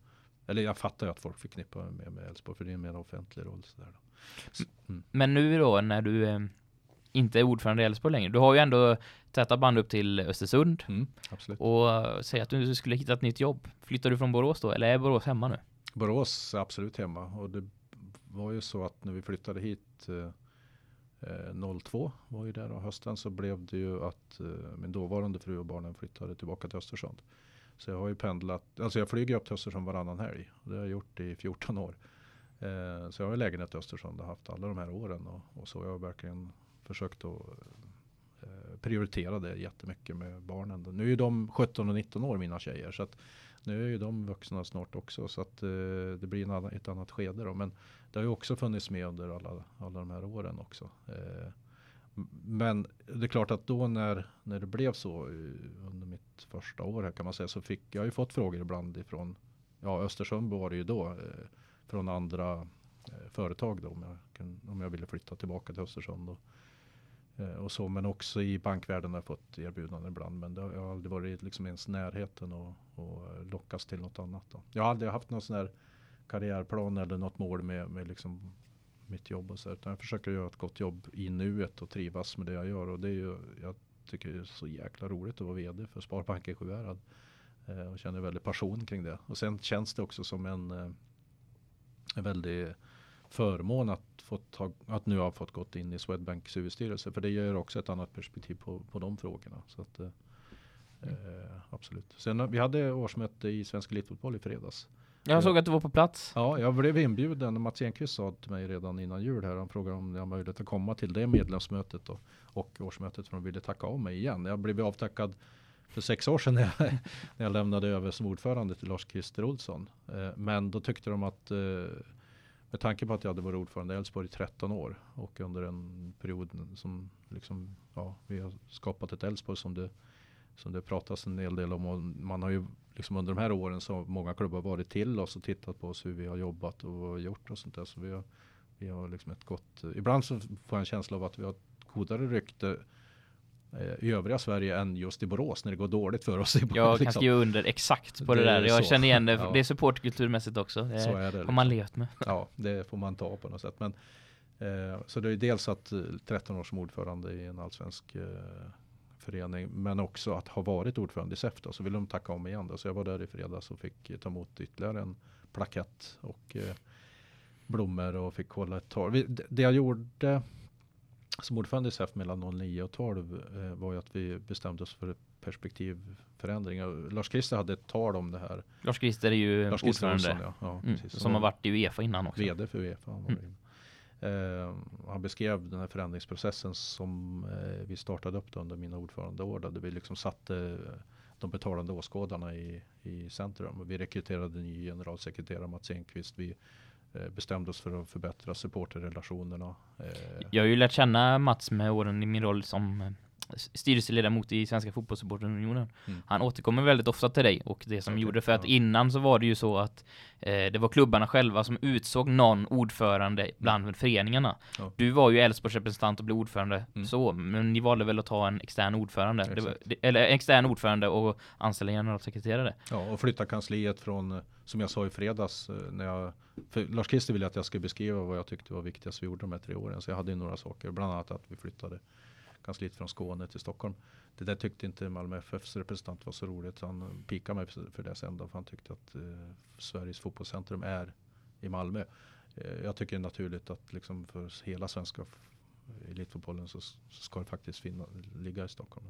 eller jag fattar ju att folk förknippar med med Elfsborg för det är en mer offentlig roll. Så där Så, mm. Men nu då när du eh, inte är ordförande i Älvsborg längre. Du har ju ändå täta band upp till Östersund. Mm, absolut. Och uh, säg att du skulle hitta ett nytt jobb. Flyttar du från Borås då? Eller är Borås hemma nu? Borås är absolut hemma. Och det var ju så att när vi flyttade hit eh, eh 02 var ju där och hösten så blev det ju att eh, min dåvarande fru och barnen flyttade tillbaka till Östersund. Så jag har ju pendlat, alltså jag flyger upp till Östersund varannan helg. Och det har jag gjort i 14 år. Eh, så jag har ju lägenhet i Östersund och haft alla de här åren. Och, och så jag har verkligen försökt att eh, prioritera det jättemycket med barnen. Nu är ju de 17 och 19 år mina tjejer. Så att nu är ju de vuxna snart också. Så att eh, det blir en annan, ett annat skede då. Men det har ju också funnits med under alla, alla de här åren också. Eh, men det är klart att då när, när det blev så eh, under mitt första år här kan man säga så fick jag ju fått frågor ibland ifrån ja Östersund var det ju då eh, från andra eh, företag då om jag, om jag ville flytta tillbaka till Östersund. Och, och så, men också i bankvärlden har jag fått erbjudanden ibland. Men det har aldrig varit liksom ens närheten och, och lockas till något annat. Då. Jag har aldrig haft någon sån här karriärplan eller något mål med, med liksom mitt jobb och så. Utan jag försöker göra ett gott jobb i nuet och trivas med det jag gör. Och det är ju, jag tycker det är så jäkla roligt att vara vd för Sparbanken Sjuhärad. Eh, och känner väldigt passion kring det. Och sen känns det också som en, eh, en väldig förmån att, få ta, att nu ha fått gått in i Swedbanks huvudstyrelse. För det ger också ett annat perspektiv på, på de frågorna. Så att, eh, eh absolut. Sen eh, vi hade årsmöte i Svensk Elitfotboll i fredags. Jag såg att du var på plats. Ja, jag blev inbjuden. Mats Enqvist sa till mig redan innan jul här. Han frågade om jag har möjlighet att komma till det medlemsmötet och, och årsmötet för de ville tacka av mig igen. Jag blev avtackad för sex år sedan när jag, när jag lämnade över som ordförande till Lars-Christer Olsson. Eh, men då tyckte de att eh, med tanke på att jag hade varit ordförande i Elfsborg i 13 år och under en period som liksom, ja, vi har skapat ett Elfsborg som det, som det pratas en hel del om. Och man har ju liksom under de här åren så har många klubbar varit till oss och tittat på oss hur vi har jobbat och gjort och sånt där. Så vi har, vi har liksom ett gott, ibland så får jag en känsla av att vi har ett godare rykte eh, i övriga Sverige än just i Borås när det går dåligt för oss. Jag liksom. kan skriva under exakt på det, det där. Jag så. känner igen det. Ja. Det är supportkulturmässigt också. Det så är det. Liksom. Har man levt med. Ja, det får man ta på något sätt. Men, eh, så det är dels att 13 eh, år som ordförande i en allsvensk eh, förening. Men också att ha varit ordförande i SEF då, så vill de tacka om igen. Då. Så jag var där i fredags och fick ta emot ytterligare en plakett och eh, blommor och fick hålla ett tal. Det, jag gjorde som ordförande i SEF mellan 09 och 12 eh, var ju att vi bestämde oss för perspektivförändring. Lars-Christer hade ett tal om det här. Lars-Christer är ju Lars ordförande. Olsson, ja. Ja, mm, som har varit i Uefa innan också. VD för Uefa. Mm. Eh, han beskrev den här förändringsprocessen som eh, vi startade upp under mina ordförandeår. Där vi liksom satte eh, de betalande åskådarna i, i centrum. Vi rekryterade ny generalsekreterare Mats Enqvist. Vi eh, bestämde oss för att förbättra supporterrelationerna. Eh, Jag har ju lärt känna Mats med åren i min roll som eh, styrelseledamot i Svenska fotbollssupportunionen. Mm. Han återkommer väldigt ofta till dig och det som okay, gjorde för att innan så var det ju så att eh, det var klubbarna själva som utsåg någon ordförande mm. bland mm. föreningarna. Ja. Du var ju Elfsborgs representant och blev ordförande mm. så, men ni valde väl att ta en extern ordförande var, eller extern ordförande och anställa generalsekreterare. Ja, och flytta kansliet från som jag sa i fredags eh, när jag för Lars Christer ville att jag skulle beskriva vad jag tyckte var viktigast vi gjorde de här tre åren. Så jag hade ju några saker, bland annat att vi flyttade kansliet från Skåne till Stockholm. Det där tyckte inte Malmö FFs representant var så roligt. Han pikade mig för det sen då. För han tyckte att eh, Sveriges fotbollscentrum är i Malmö. Eh, jag tycker det är naturligt att liksom för hela svenska elitfotbollen så, så ska det faktiskt finna, ligga i Stockholm.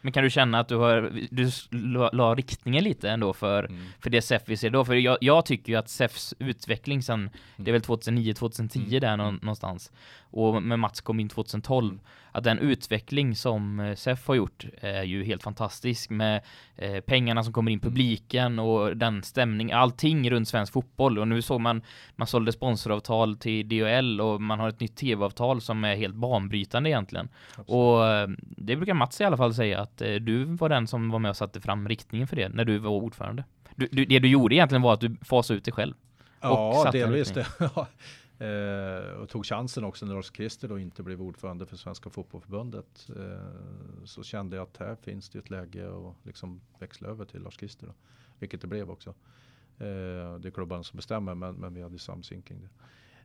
Men kan du känna att du har du la, la riktningen lite ändå för, mm. för det SEF vi ser då? För jag, jag tycker ju att SEFs utveckling sen, mm. det är väl 2009-2010 mm. där mm. någonstans och med Mats kom in 2012 att den utveckling som eh, SEF har gjort är ju helt fantastisk med eh, pengarna som kommer in, publiken och den stämning, allting runt svensk fotboll och nu såg man man sålde sponsoravtal till DHL och man har ett nytt tv-avtal som är helt banbrytande egentligen. Absolut. Och eh, det brukar Mats i alla fall säga att du var den som var med och satte fram riktningen för det när du var ordförande. Du, du, det du gjorde egentligen var att du fasade ut dig själv. Ja, delvis det. Eh, och tog chansen också när Lars Christer då inte blev ordförande för Svenska Fotbollförbundet. Eh, så kände jag att här finns det ett läge att liksom växla över till Lars Christer. Då, vilket det blev också. Eh, det är klubban som bestämmer men, men vi hade samsyn kring det.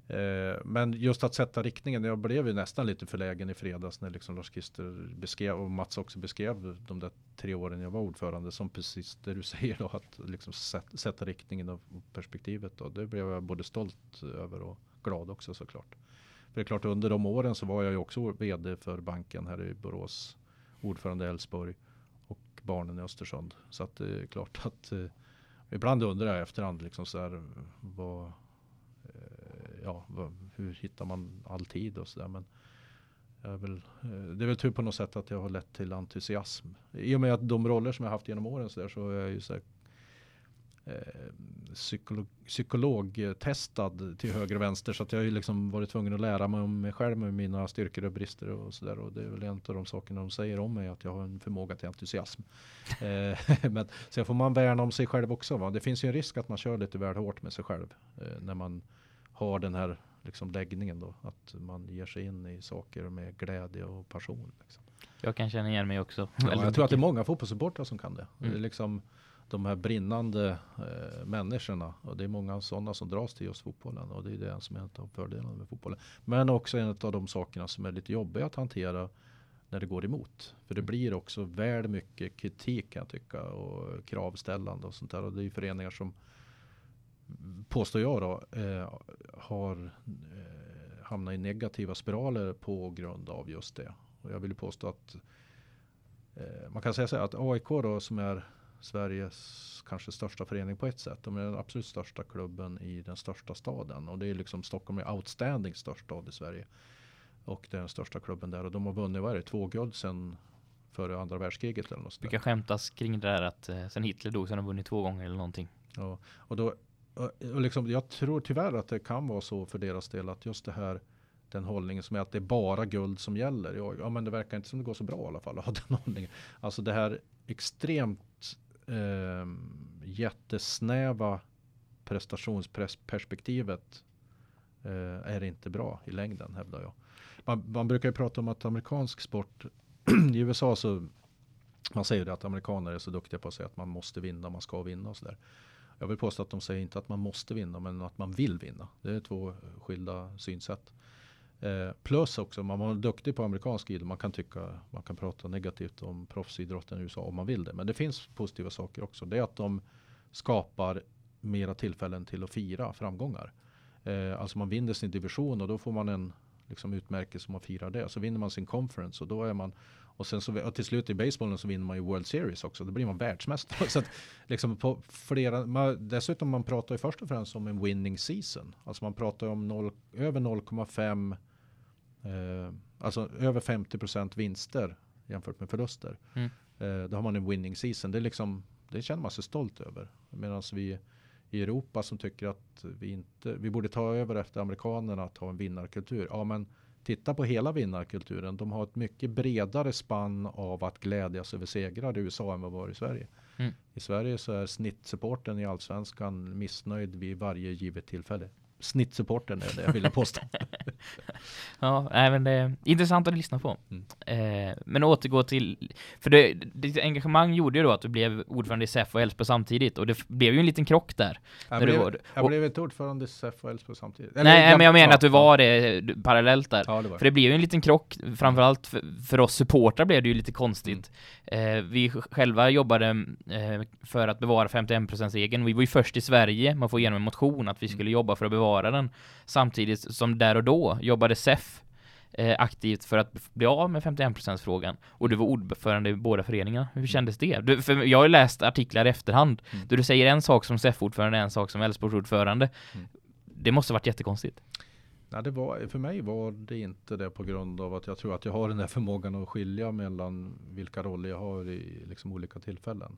Eh, men just att sätta riktningen. Jag blev ju nästan lite förlägen i fredags när liksom Lars Christer beskrev och Mats också beskrev de där tre åren jag var ordförande som precis det du säger då att liksom sätta riktningen och perspektivet. Då. Det blev jag både stolt över och glad också såklart. För det är klart under de åren så var jag ju också vd för banken här i Borås, ordförande i Älvsborg och barnen i Östersund. Så att det är klart att eh, ibland undrar jag efterhand liksom så här vad, eh, ja, vad, hur hittar man all tid och så där. Men jag väl, eh, det är väl tur på något sätt att jag har lett till entusiasm. I och med att de roller som jag haft genom åren så, där, så är jag ju så här, psykolog, psykologtestad till höger och vänster. Så att jag har ju liksom varit tvungen att lära mig om mig själv med mina styrkor och brister och sådär. Och det är väl en av de sakerna de säger om mig, att jag har en förmåga till entusiasm. eh, men sen får man värna om sig själv också. Va? Det finns ju en risk att man kör lite väl hårt med sig själv. Eh, när man har den här liksom, läggningen då. Att man ger sig in i saker med glädje och passion. Liksom. Jag kan känna igen mig också. Ja, jag tror att det är många fotbollssupportrar som kan det. Mm. det är liksom, de här brinnande eh, människorna. Och det är många sådana som dras till just fotbollen. Och det är det som är en av fördelarna med fotbollen. Men också en av de sakerna som är lite jobbiga att hantera när det går emot. För det blir också väl mycket kritik kan jag tycka och kravställande och sånt där. Och det är ju föreningar som påstår jag då eh, har eh, hamnat i negativa spiraler på grund av just det. Och jag vill påstå att eh, man kan säga så här att AIK då som är Sveriges kanske största förening på ett sätt. De är den absolut största klubben i den största staden. Och det är liksom Stockholm är outstanding störst stad i Sverige. Och det är den största klubben där. Och de har vunnit, vad är det, två guld sen före andra världskriget eller något Vilka skämtas kring det där att eh, sen Hitler dog så har de vunnit två gånger eller någonting. Ja, och då, och, liksom, jag tror tyvärr att det kan vara så för deras del att just det här den hållningen som är att det är bara guld som gäller. Ja, ja men det verkar inte som det går så bra i alla fall att ha den hållningen. Alltså det här extremt eh, jättesnäva prestationsperspektivet eh, är inte bra i längden hävdar jag. Man, man brukar ju prata om att amerikansk sport i USA så man säger det att amerikaner är så duktiga på att säga att man måste vinna, man ska vinna och sådär. Jag vill påstå att de säger inte att man måste vinna, men att man vill vinna. Det är två skilda synsätt. Eh, plus också, man var duktig på amerikansk idrott. Man kan tycka, man kan prata negativt om proffsidrotten i USA om man vill det. Men det finns positiva saker också. Det är att de skapar mera tillfällen till att fira framgångar. Eh, alltså man vinner sin division och då får man en liksom utmärkelse om man firar det. Så vinner man sin conference och då är man och sen så och till slut i basebollen så vinner man ju World Series också. Då blir man världsmästare. så att, liksom på flera, man, dessutom man pratar ju först och främst om en winning season. Alltså man pratar ju om noll, över 0,5 eh, alltså över 50% vinster jämfört med förluster. Mm. Eh, då har man en winning season. Det, är liksom, det känner man sig stolt över. Medan vi i Europa som tycker att vi inte, vi borde ta över efter amerikanerna att ha en vinnarkultur. Ja, men titta på hela vinnarkulturen. De har ett mycket bredare spann av att glädjas över segrar i USA än vad var i Sverige. Mm. I Sverige så är snittsupporten i allsvenskan missnöjd vid varje givet tillfälle snittsupporten är det jag ville påstå. ja, men det är intressant att lyssna på. Mm. Eh, men återgå till, för det, ditt engagemang gjorde ju då att du blev ordförande i SEF och Älvsborg samtidigt och det blev ju en liten krock där. Jag, blev, var, jag blev inte ordförande i SEF och Älvsborg samtidigt. Eller, nej, jag, men jag menar ja, att du var det parallellt där. Ja, det var. För det blev ju en liten krock, framförallt för, för oss supportrar blev det ju lite konstigt. Mm. Eh, vi själva jobbade eh, för att bevara 51%-regeln. Vi var ju först i Sverige, man får igenom en motion att vi skulle mm. jobba för att bevara klara den. Samtidigt som där och då jobbade SEF eh, aktivt för att bli av med 51% frågan och du var ordförande i båda föreningarna. Hur kändes det? Du, för jag har läst artiklar i efterhand mm. där du säger en sak som SEF-ordförande en sak som Älvsborgsordförande. Mm. Det måste varit jättekonstigt. Nej, det var, för mig var det inte det på grund av att jag tror att jag har den här förmågan att skilja mellan vilka roller jag har i liksom olika tillfällen.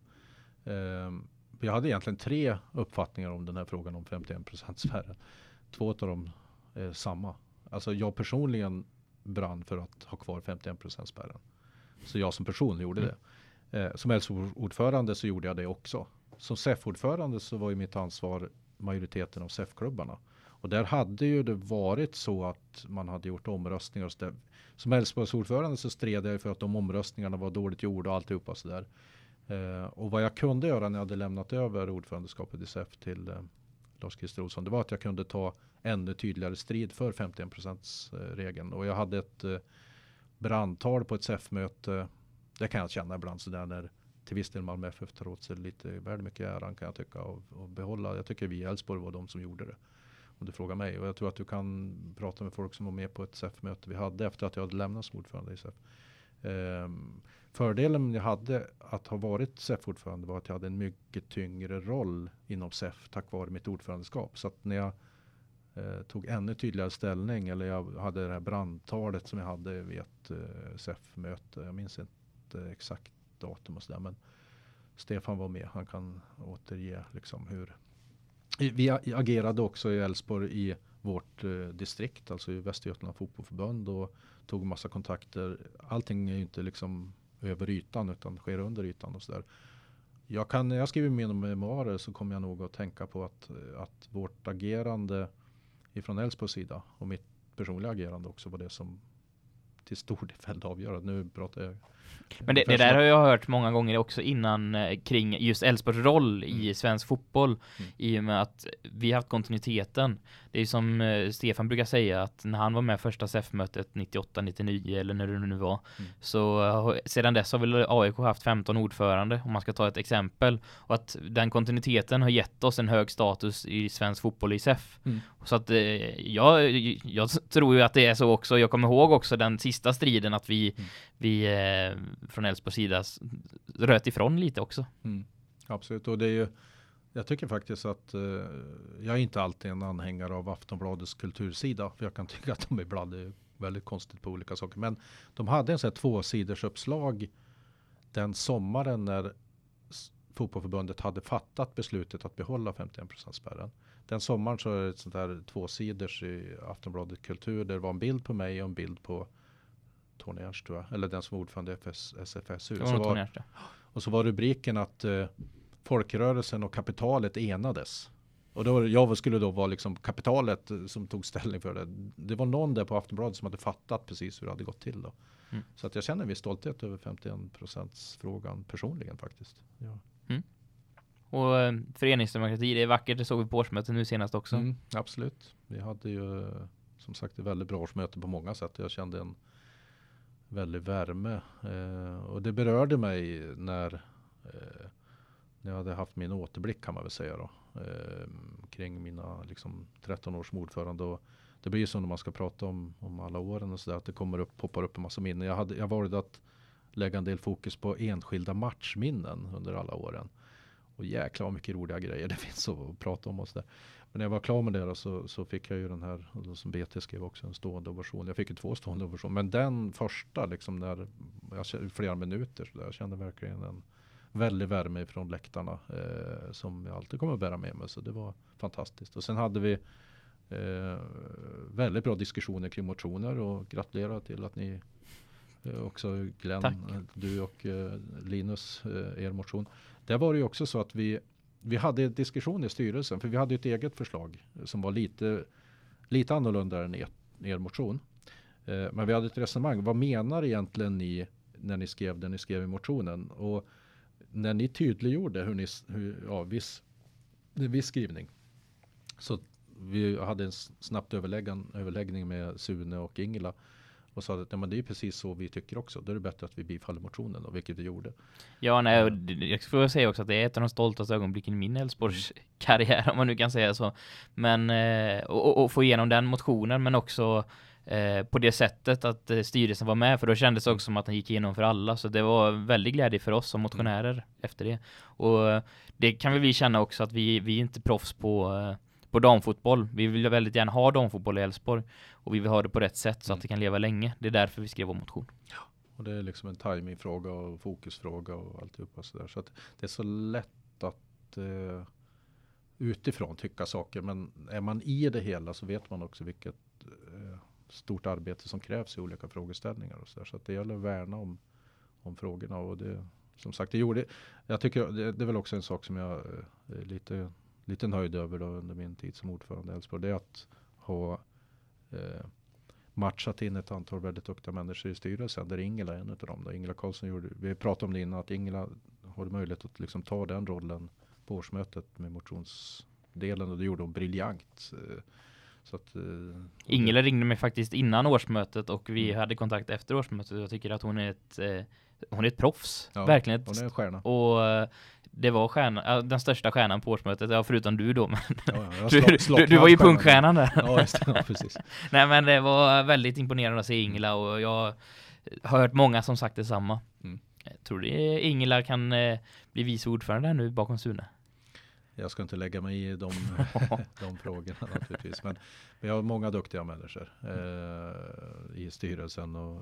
Eh, jag hade egentligen tre uppfattningar om den här frågan om 51% spärren två av dem är samma. Alltså jag personligen brann för att ha kvar 51% spärren. Så jag som person gjorde mm. det. Eh, som hälsoordförande så gjorde jag det också. Som SEF-ordförande så var ju mitt ansvar majoriteten av SEF-klubbarna. Och där hade ju det varit så att man hade gjort omröstningar. Och som Älvsborgsordförande så stred jag för att de omröstningarna var dåligt gjorda och alltihopa sådär. Eh, och vad jag kunde göra när jag hade lämnat över ordförandeskapet i SEF till eh, Lars-Christer Olsson, det var att jag kunde ta ännu tydligare strid för 51 regeln. Och jag hade ett eh, brandtal på ett SEF-möte. Det kan jag känna ibland sådär när till viss del Malmö FF tar åt sig lite väl mycket äran kan jag tycka och, och behålla. Jag tycker vi i Elfsborg var de som gjorde det. Om du frågar mig. Och jag tror att du kan prata med folk som var med på ett SEF-möte vi hade efter att jag hade lämnat som ordförande i SEF. Ehm, fördelen jag hade att ha varit SEF-ordförande var att jag hade en mycket tyngre roll inom SEF tack vare mitt ordförandeskap. Så att när jag eh, tog ännu tydligare ställning eller jag hade det här brandtalet som jag hade vid ett eh, SEF-möte. Jag minns inte exakt datum och sådär men Stefan var med. Han kan återge liksom hur vi agerade också i Älvsborg i vårt eh, distrikt, alltså i Västergötland fotbollförbund och tog massa kontakter. Allting är ju inte liksom över ytan utan sker under ytan och sådär. Jag kan, när jag skriver mina memoarer så kommer jag nog att tänka på att, eh, att vårt agerande ifrån Älvsborgs sida och mitt personliga agerande också var det som till stor del fällde avgörandet. Nu pratar jag men det, det där har jag hört många gånger också innan eh, kring just Elfsborgs roll i Mm. svensk fotboll Mm. i och med att vi har haft kontinuiteten. Det är ju som eh, Stefan brukar säga att när han var med första SEF-mötet 98-99 eller när det nu var Mm. så sedan dess har väl AIK haft 15 ordförande om man ska ta ett exempel och att den kontinuiteten har gett oss en hög status i svensk fotboll i SEF. Mm. Så att eh, jag, jag tror ju att det är så också. Jag kommer ihåg också den sista striden att vi, Mm. vi Eh, från Elfsborgs sida röt ifrån lite också. Mm. Absolut, och det är ju jag tycker faktiskt att eh, jag är inte alltid en anhängare av Aftonbladets kultursida. För jag kan tycka att de ibland är väldigt konstigt på olika saker. Men de hade en sån här tvåsiders uppslag den sommaren när fotbollförbundet hade fattat beslutet att behålla 51% spärren. Den sommaren så är det ett sånt här tvåsiders i Aftonbladet kultur. Där det var en bild på mig och en bild på Tony Ernst tror jag. Eller den som var ordförande i FS, SFSU. Så var- och så var rubriken att eh, folkrörelsen och kapitalet enades. Och då, jag skulle då vara liksom kapitalet eh, som tog ställning för det. Det var någon där på Aftonbladet som hade fattat precis hur det hade gått till då. Mm. Så att jag känner en viss stolthet över 51% frågan personligen faktiskt. Ja. Och eh, föreningsdemokrati, det är vackert. Det såg vi på årsmötet nu senast också. Mm, absolut. Vi hade ju eh, som sagt ett väldigt bra årsmöte på många sätt. Jag kände en väldig värme. Eh, och det berörde mig när, eh, när jag hade haft min återblick kan man väl säga då. Eh, kring mina liksom, 13 års som ordförande. Och det blir ju så när man ska prata om, om alla åren och sådär. Att det kommer upp, poppar upp en massa minnen. Jag, hade, jag valde att lägga en del fokus på enskilda matchminnen under alla åren. Och jäklar vad mycket roliga grejer det finns att prata om och sådär. Men när jag var klar med det då, så, så fick jag ju den här, som BT skrev också, en stående version. Jag fick ju två stående versioner. Men den första, liksom när jag kände, flera minuter, så där, jag kände verkligen en väldig värme från läktarna. Eh, som jag alltid kommer att bära med mig. Så det var fantastiskt. Och sen hade vi eh, väldigt bra diskussioner kring motioner. Och gratulerar till att ni eh, också Glenn, Tack. du och eh, Linus, eh, er motion. Där var det ju också så att vi vi hade en diskussion i styrelsen, för vi hade ett eget förslag som var lite, lite annorlunda än er, er motion. Eh, men vi hade ett resonemang. Vad menar egentligen ni när ni skrev det ni skrev i motionen? Och när ni tydliggjorde hur ni, hur, ja, viss, en viss skrivning. Så vi hade en snabbt överläggning med Sune och Ingela. Och sa att ja, men det är precis så vi tycker också. Då är det bättre att vi bifaller motionen, då, vilket vi gjorde. Ja, nej, och jag får säga också att det är ett av de stoltaste ögonblicken i min Elfsborgs karriär, om man nu kan säga så. Men, eh, och, och- få igenom den motionen, men också eh, på det sättet att eh, styrelsen var med, för då kändes det också som att den gick igenom för alla, så det var väldigt glädje för oss som motionärer efter det. Och det kan väl vi känna också att vi, vi är inte proffs på, eh, på damfotboll. Vi vill väldigt gärna ha damfotboll i Elfsborg och vi vill ha det på rätt sätt så att det kan leva länge. Det är därför vi skrev vår motion. Och det är liksom en timingfråga och fokusfråga och alltihopa sådär. Så att det är så lätt att eh, utifrån tycka saker. Men är man i det hela så vet man också vilket eh, stort arbete som krävs i olika frågeställningar. Och så där. så att det gäller att värna om, om frågorna. Och det, som sagt, det gjorde, jag tycker det, det är väl också en sak som jag eh, är lite, lite nöjd över då under min tid som ordförande i Elfsborg. Det är att ha eh, matchat in ett antal väldigt duktiga människor i styrelsen. Där Ingela är en av dem. Då. Ingela Karlsson gjorde, vi pratade om det innan, att Ingela har möjlighet att liksom ta den rollen på årsmötet med motionsdelen och det gjorde hon briljant. Eh, Så att, eh, Ingela ringde mig faktiskt innan årsmötet och vi Mm. hade kontakt efter årsmötet. Jag tycker att hon är ett, eh, hon är ett proffs. Ja, Verkligen ett, Hon är en stjärna. Och det var stjärna, den största stjärnan på årsmötet, ja förutom du då. Men Ja, du, du, du var ju stjärnan. punkstjärnan där. Ja, just ja, precis. Nej men det var väldigt imponerande att se Ingela och jag har hört många som sagt detsamma. Mm. Jag tror det Ingela kan eh, bli vice ordförande nu bakom Sune. Jag ska inte lägga mig i de, de frågorna naturligtvis. Men vi har många duktiga människor eh, i styrelsen. Och,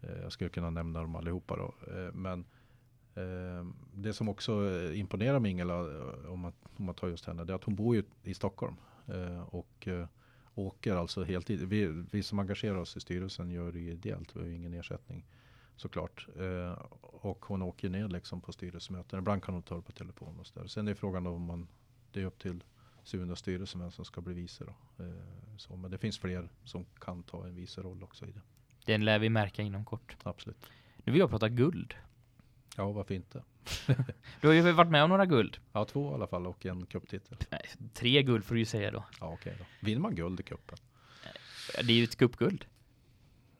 eh, jag skulle kunna nämna dem allihopa. Då. Eh, men det som också eh, imponerar med Ingela, eh, om man, om man tar just henne, det är att hon bor ju i Stockholm. Eh, och åker alltså heltid. Vi, vi som engagerar oss i styrelsen gör det ideellt. Vi har ju ingen ersättning såklart. Eh, och hon åker ner liksom på styrelsemöten. Ibland kan hon ta det på telefon och så där. Sen är frågan om man, det är upp till Sunes styrelse vem som ska bli vice då. Eh, så, men det finns fler som kan ta en vice roll också i det. Den lär vi märka inom kort. Absolut. Nu vill jag prata guld. Ja, varför inte? Du har ju varit med om några guld. Ja, två i alla fall och en cuptitel. Nej, tre guld får du ju säga då. Ja, okej då. Vinner man guld i cupen? Det är ju ett cupguld.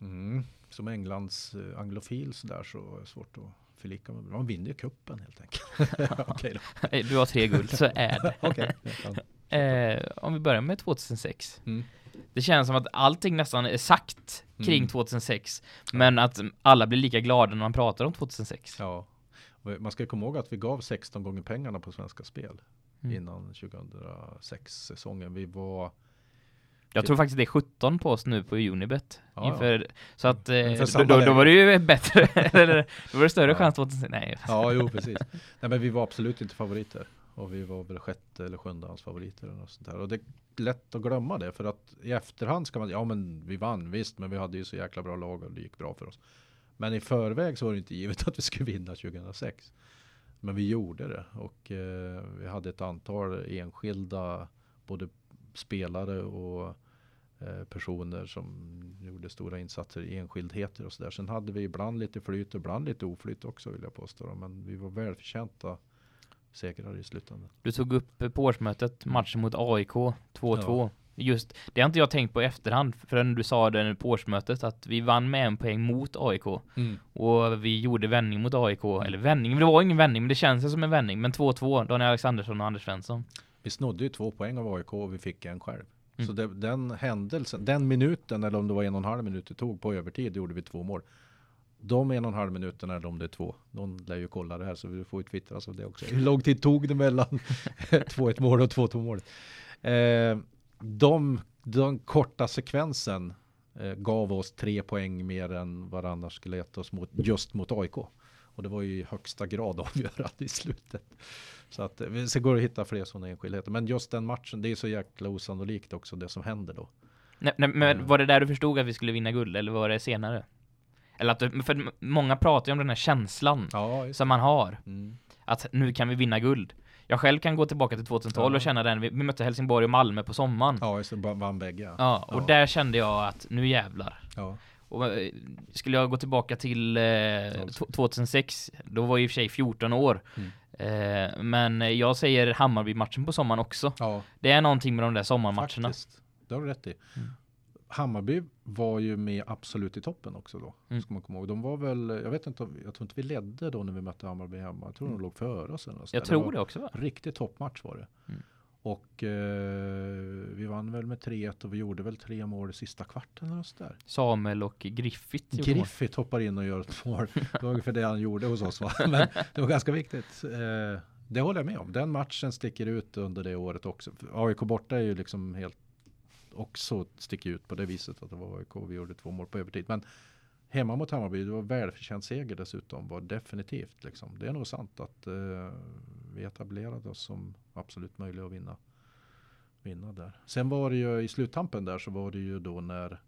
Mm. Som Englands eh, anglofil så där så är det svårt att förlika med. Man vinner ju cupen helt enkelt. okej då. Du har tre guld, så är det. Okej. kan- Eh, om vi börjar med 2006. Mm. Det känns som att allting nästan är sagt kring Mm. 2006. Men att alla blir lika glada när man pratar om 2006. Ja. Man ska komma ihåg att vi gav 16 gånger pengarna på Svenska Spel Mm. innan 2006 säsongen. Vi var Jag tror faktiskt det är 17 på oss nu på Unibet. Ja, inför, Så att eh, Inför då, då, då var det ju bättre. Eller då var det större Ja. chans 2006. Nej. Ja, jo precis. Nej, men vi var absolut inte favoriter. Och vi var väl sjätte eller sjunde hans favoriter eller något sånt där. Och det är lätt att glömma det. För att i efterhand ska man, ja men vi vann visst, men vi hade ju så jäkla bra lag och det gick bra för oss. Men i förväg så var det inte givet att vi skulle vinna 2006. Men vi gjorde det. Och eh, vi hade ett antal enskilda, både spelare och eh, personer som gjorde stora insatser i enskildheter och sådär. Sen hade vi ibland lite flyt och ibland lite oflyt också vill jag påstå. Men vi var välförtjänta segrar i slutändan. Du tog upp eh, på årsmötet matchen mot AIK 2-2. Just, det har inte jag tänkt på i efterhand förrän du sa det på årsmötet att vi vann med en poäng mot AIK. Och vi gjorde vändning mot AIK, eller vändning, det var ingen vändning men det känns som en vändning. Men 2-2, Daniel Alexandersson och Anders Svensson. Vi snodde ju två poäng av AIK och vi fick en själv. Mm. Så det, den händelsen, den minuten eller om det var en och en halv minut det tog på övertid gjorde vi två mål. De en och en halv minuterna eller om det är två. Någon lär ju kolla det här så vi får ju twittra av det också. Hur lång tid tog det mellan 2-1 mål och 2-2 mål? Eh, de, den korta sekvensen eh, gav oss tre poäng mer än vad det annars skulle gett oss mot, just mot AIK. Och det var ju i högsta grad avgörande i slutet. Så att eh, sen går det att hitta fler sådana enskildheter. Men just den matchen, det är så jäkla osannolikt också det som händer då. Nej, nej, men Mm. var det där du förstod att vi skulle vinna guld eller var det senare? Eller att, för många pratar ju om den här känslan Ja, som man har. mm. Att nu kan vi vinna guld. Jag själv kan gå tillbaka till 2012 Ja. och känna den, vi, vi mötte Helsingborg och Malmö på sommaren. Ja, just det, vann bägge. Ja. Och Ja. där kände jag att nu jävlar. Ja. Och eh, skulle jag gå tillbaka till eh, Alltså. t- 2006, då var jag i och för sig 14 år. Mm. Eh, men jag säger Hammarby-matchen på sommaren också. ja, Det är någonting med de där sommarmatcherna. faktiskt. Det har du rätt i. Mm. Hammarby var ju med absolut i toppen också då. Mm. Ska man komma ihåg. De var väl, jag vet inte, jag tror inte vi ledde då när vi mötte Hammarby hemma. Jag tror de låg före oss. Eller något Jag tror var det också va? Riktig toppmatch var det. Mm. Och eh, vi vann väl med 3-1 och vi gjorde väl tre mål i sista kvarten eller sånt där. Samuel och Griffith. Griffith hoppar in och gör ett mål. Det var ungefär det han gjorde hos oss va. Men det var ganska viktigt. Eh, det håller jag med om. Den matchen sticker ut under det året också. AIK borta är ju liksom helt också sticker ut på det viset att det var AIK vi gjorde två mål på övertid. Men hemma mot Hammarby, det var välförtjänt seger dessutom. Var definitivt liksom. Det är nog sant att eh, vi etablerade oss som absolut möjliga att vinna. Vinna där. Sen var det ju i sluttampen där så var det ju då när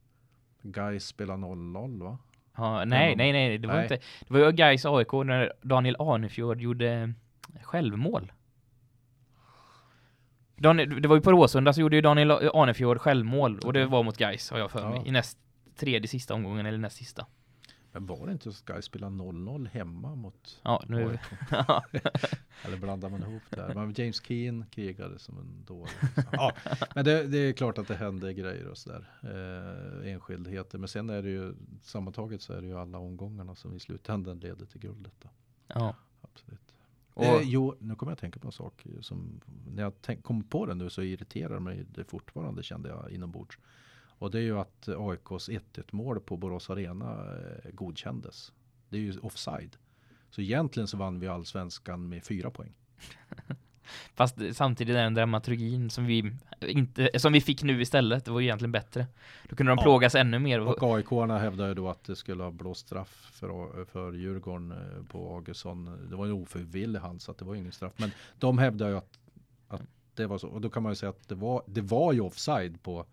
Gais spelade 0-0 va? Ja, nej, nej, nej, det var nej. inte. Det var ju Gais AIK när Daniel Arnefjord gjorde självmål. Daniel, det var ju på Råsunda så gjorde ju Daniel Arnefjord självmål och det var mot Gais har jag för mig. Ja. I näst tredje sista omgången eller näst sista. Men var det inte så att Gais spelade 0-0 hemma mot Ja, nu... Eller blandar man ihop det här? Men James Keen krigade som en dåre. Ja, men det, det är klart att det händer grejer och sådär. Eh, enskildheter. Men sen är det ju sammantaget så är det ju alla omgångarna som i slutändan leder till guldet. Då. Ja. Absolut. Eh, jo, nu kommer jag att tänka på en sak som när jag tänk, kom på det nu så irriterar mig det fortfarande kände jag inombords. Och det är ju att AIKs 1-1 mål på Borås Arena eh, godkändes. Det är ju offside. Så egentligen så vann vi allsvenskan med fyra poäng. fast samtidigt är den dramaturgin som vi inte, som vi fick nu istället, det var ju egentligen bättre. Då kunde de Ja. plågas ännu mer. Och AIK-arna hävdar ju då att det skulle ha blåst straff för, för Djurgården eh, på Augustsson. Det var en oförvillig hand så att det var ingen straff. Men de hävdar ju att, att det var så. Och då kan man ju säga att det var, det var ju offside på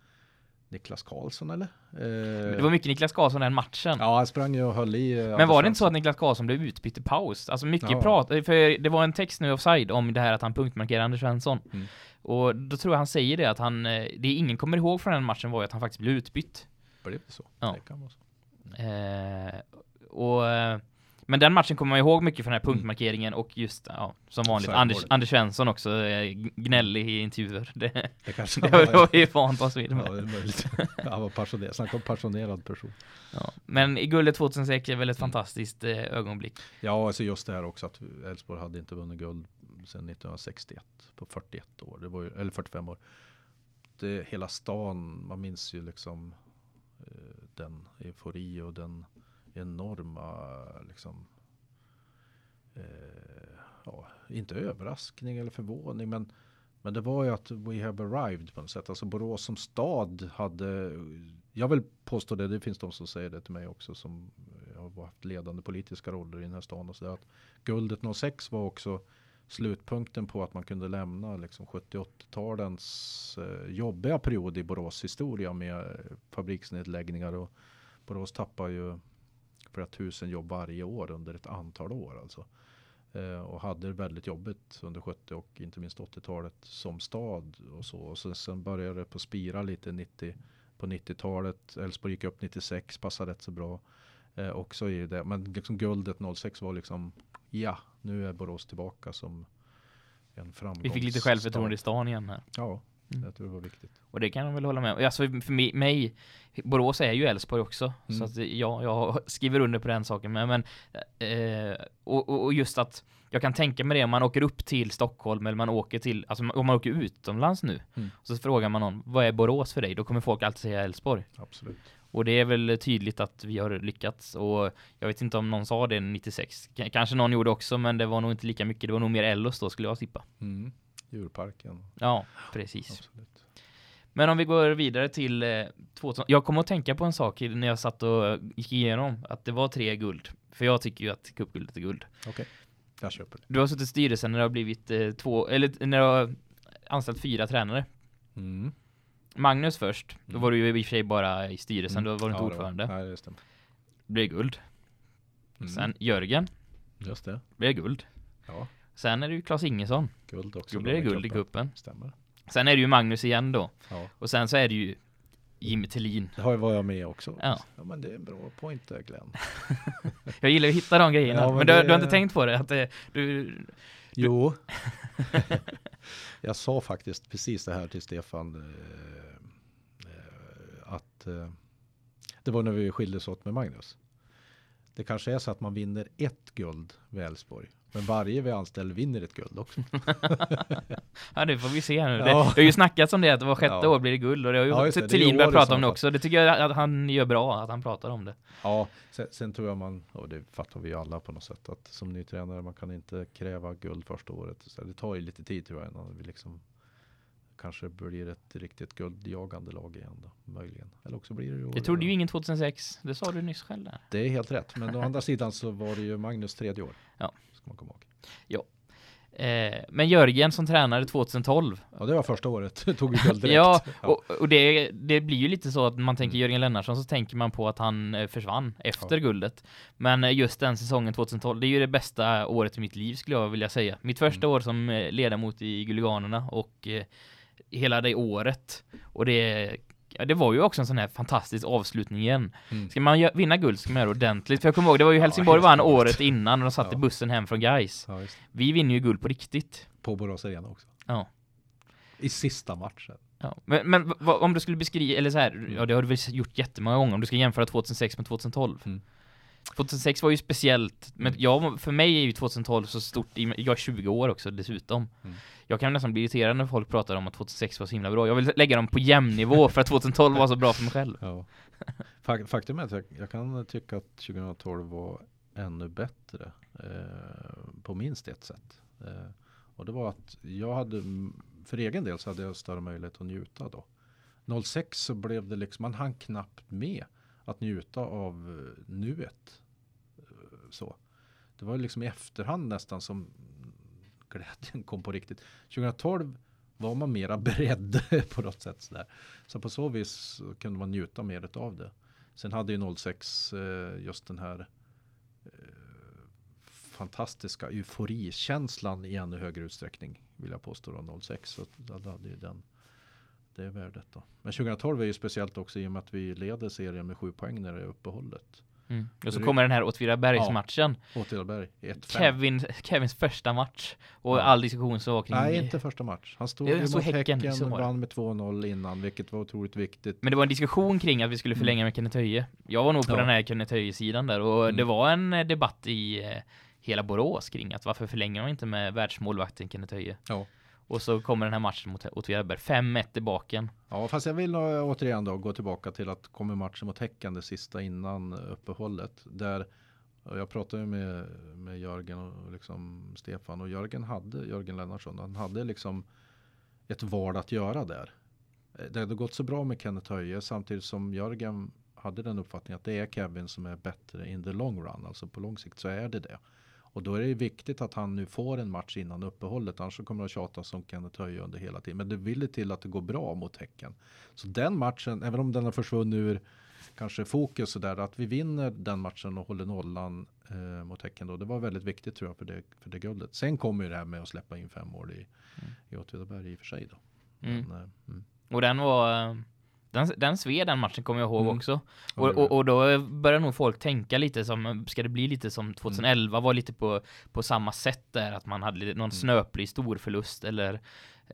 Niklas Karlsson eller? Eh, Det var mycket Niklas Karlsson den matchen. Ja, han sprang ju och höll i. eh, Men var det inte så att Niklas Karlsson blev utbytt i paus? Alltså mycket Ja. prat, för det var en text nu offside om det här att han punktmarkerar Anders Svensson. Mm. Och då tror jag han säger det att han, eh, det ingen kommer ihåg från den matchen var ju att han faktiskt blev utbytt. Blev det så? Ja. Det kan vara så. Eh, och eh, Men den matchen kommer man ihåg mycket från den här punktmarkeringen och just, ja, som vanligt, Anders. Anders Svensson också eh, gnällig i intervjuer. Det, Det kanske det var var. ju vant oss vid. Ja, det är möjligt. Han var passionerad. Snacka om passionerad person. Ja. Men i guldet 2006 är väl Mm. ett fantastiskt eh, ögonblick. Ja, alltså just det här också att Elfsborg hade inte vunnit guld sedan 1961 på 41 år, det var ju, eller 45 år. Det, hela stan, man minns ju liksom eh, den eufori och den enorma liksom eh, ja, inte överraskning eller förvåning men men det var ju att we have arrived på något sätt. Alltså Borås som stad hade, jag vill påstå det, det finns de som säger det till mig också som eh, har haft ledande politiska roller i den här stan och så där, att guldet 06 var också slutpunkten på att man kunde lämna liksom 70-80-talens eh, jobbiga period i Borås historia med eh, fabriksnedläggningar och Borås tappar ju flera tusen jobb varje år under ett antal år alltså. Eh, och hade det väldigt jobbigt under 70 och inte minst 80-talet som stad och så. Och sen, sen började det på spira lite 90, på 90-talet. Elfsborg gick upp 96, passade rätt så bra. Eh, också i det. Men liksom guldet 06 var liksom, ja, nu är Borås tillbaka som en framgångs Vi fick lite självförtroende i stan igen här. Ja, Mm. jag tror det var viktigt. Och det kan jag väl hålla med om. Alltså för mig, Borås är ju Elfsborg också. Mm. Så att ja, jag skriver under på den saken. Men, men eh, och, och- och just att jag kan tänka mig det om man åker upp till Stockholm eller man åker till, alltså om man åker utomlands nu. Mm. Så frågar man någon, vad är Borås för dig? Då kommer folk alltid säga Elfsborg. Absolut. Och det är väl tydligt att vi har lyckats. Och jag vet inte om någon sa det 96. K- kanske någon gjorde också, men det var nog inte lika mycket. Det var nog mer Ellos då, skulle jag tippa. Mm. Djurparken. Ja, precis. Absolut. Men om vi går vidare till eh, 2000. Jag kommer att tänka på en sak när jag satt och gick igenom att det var tre guld. För jag tycker ju att cupguldet är guld. Okej, jag köper det. Du har suttit i styrelsen när det har blivit eh, två, eller när du har anställt fyra tränare. Mm. Magnus först, då Mm. var du ju i och för sig bara i styrelsen, Mm. då var du inte Ja, det ordförande. Nej, det stämmer. Blev guld. Mm. Sen Jörgen, Just det. blev guld. Ja, Sen är det ju Claes Ingesson, guld också. då blev det guld i kuppen. Stämmer. Sen är det ju Magnus igen då. Ja. Och sen så är det ju Jimmy Tillin. Det varit jag med också. Ja. ja men det är en bra point där Glenn. Jag gillar att hitta de grejerna. Ja, men men du, det- du har inte tänkt på det? Att det, du, Jo. jag sa faktiskt precis det här till Stefan. Eh, eh, att eh, det var när vi skildes åt med Magnus. Det kanske är så att man vinner ett guld med Elfsborg. Men varje vi anställer vinner ett guld också. Ja det får vi se nu. Det, Ja. det har ju snackats om det att var sjätte Ja. år blir det guld och det har ju Ja, det. Thelin börjat prata om det också. Det tycker jag att han gör bra, att han pratar om det. Ja, sen, sen tror jag man, och det fattar vi ju alla på något sätt, att som ny tränare man kan inte kräva guld första året. Så det tar ju lite tid tror jag innan vi liksom kanske blir ett riktigt guldjagande lag igen då, möjligen. Eller också blir det i år. Det trodde ju ingen 2006. Det sa du nyss själv där. Det är helt rätt, men å andra sidan så var det ju Magnus tredje år. Ja. Ska man komma ihåg. Eh, men Jörgen som tränare 2012. Ja, det var första året. Tog ju guld direkt. Ja, och, och det, det blir ju lite så att man tänker Mm. Jörgen Lennartsson så tänker man på att han eh, försvann efter guldet. Men eh, just den säsongen 2012, det är ju det bästa året i mitt liv skulle jag vilja säga. Mitt första Mm. år som eh, ledamot i Guliganerna och hela det året. Och det, ja, det var ju också en sån här fantastisk avslutning igen. Mm. Ska man vinna guld ska man göra ordentligt. För jag kommer ihåg, det var ju Ja, Helsingborg helt vann året innan och de satt i Ja. bussen hem från Gais. Ja. Vi vinner ju guld på riktigt. På Borås Arena också. Ja. I sista matchen. Ja, men, men vad- om du skulle beskriva, eller så här, ja det har du väl gjort jättemånga gånger, om du ska jämföra 2006 med 2012. Mm. 2006 var ju speciellt, men Mm. jag, för mig är ju 2012 så stort, jag är 20 år också dessutom. Mm. Jag kan nästan bli irriterad när folk pratar om att 2006 var så himla bra. Jag vill lägga dem på jämnnivå för att 2012 var så bra för mig själv. Ja. Fak- Faktum är att jag, jag kan tycka att 2012 var ännu bättre eh, på minst ett sätt. Eh, och det var att jag hade, för egen del så hade jag större möjlighet att njuta då. 06 så blev det liksom, man hann knappt med att njuta av eh, nuet. Eh, så. Det var liksom i efterhand nästan som glädjen kom på riktigt. 2012 var man mera beredd på något sätt. Sådär. Så på så vis kunde man njuta mer av det. Sen hade ju 06 eh, just den här fantastiska euforikänslan i ännu högre utsträckning vill jag påstå då 06. Så hade ju den det värdet då. Men 2012 är ju speciellt också i och med att vi leder serien med sju poäng när det är uppehållet. Mm. Och så kommer den här Åtvidabergsmatchen. Åtvidaberg 1-5. Kevin, Kevins första match. Och Ja. all diskussion så kring... Nej, inte första match. Han stod ju mot Häcken, Häcken, det. vann med 2-0 innan, vilket var otroligt viktigt. Men det var en diskussion kring att vi skulle förlänga med Kenneth Höje. Jag var nog på Ja. den här Kenneth Höje-sidan där och Mm. det var en eh, debatt i eh, hela Borås kring att varför förlänger man inte med världsmålvakten Kenneth Höje? Ja. Och så kommer den här matchen mot Åtvidaberg. 5-1 i baken. Ja, fast jag vill eh, återigen då gå tillbaka till att kommer matchen mot Häcken det sista innan uppehållet. Där och jag pratade ju med, med Jörgen och liksom Stefan och Jörgen hade, Jörgen Lennartsson, han hade liksom ett val att göra där. Eh, det hade gått så bra med Kenneth Höje samtidigt som Jörgen hade den uppfattningen att det är Kevin som är bättre in the long run, alltså på lång sikt så är det det. Och då är det viktigt att han nu får en match innan uppehållet, annars så kommer det att tjatas om Kenneth Höje under hela tiden. Men det vill det till att det går bra mot Häcken. Så den matchen, även om den har försvunnit ur kanske fokus så där, att vi vinner den matchen och håller nollan eh, mot Häcken då, det var väldigt viktigt tror jag för det, för det guldet. Sen kommer ju det här med att släppa in fem mål i, i Åtvidaberg i och för sig då. Mm. Men, eh, mm. Och den var... Den, den sved den matchen kommer jag ihåg Mm. också. Och, och, och då börjar nog folk tänka lite som, ska det bli lite som 2011 var lite på, på samma sätt där, att man hade någon snöplig storförlust eller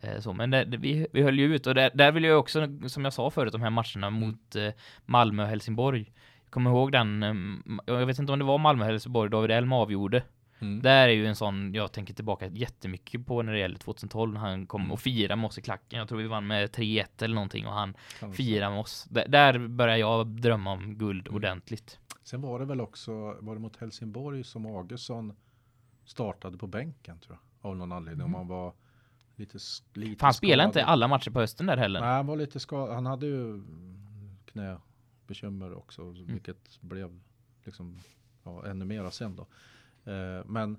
eh, så. Men det, det, vi, vi höll ju ut och där, där vill jag också, som jag sa förut, de här matcherna mot eh, Malmö och Helsingborg. Jag kommer ihåg den, eh, jag vet inte om det var Malmö och Helsingborg, David Elm avgjorde. Mm. Där är ju en sån jag tänker tillbaka jättemycket på när det gäller 2012 när han kom Mm. och firade med oss i klacken. Jag tror vi vann med 3-1 eller någonting och han Kanske. firade med oss. Där, där börjar jag drömma om guld Mm. ordentligt. Sen var det väl också, var det mot Helsingborg som Augustsson startade på bänken tror jag. Av någon anledning. Om han var lite, lite han spelade inte alla matcher på hösten där heller. Nej, han var lite skadad. Han hade ju knäbekymmer också. Mm. Vilket blev liksom ja, ännu mera sen då. Eh, men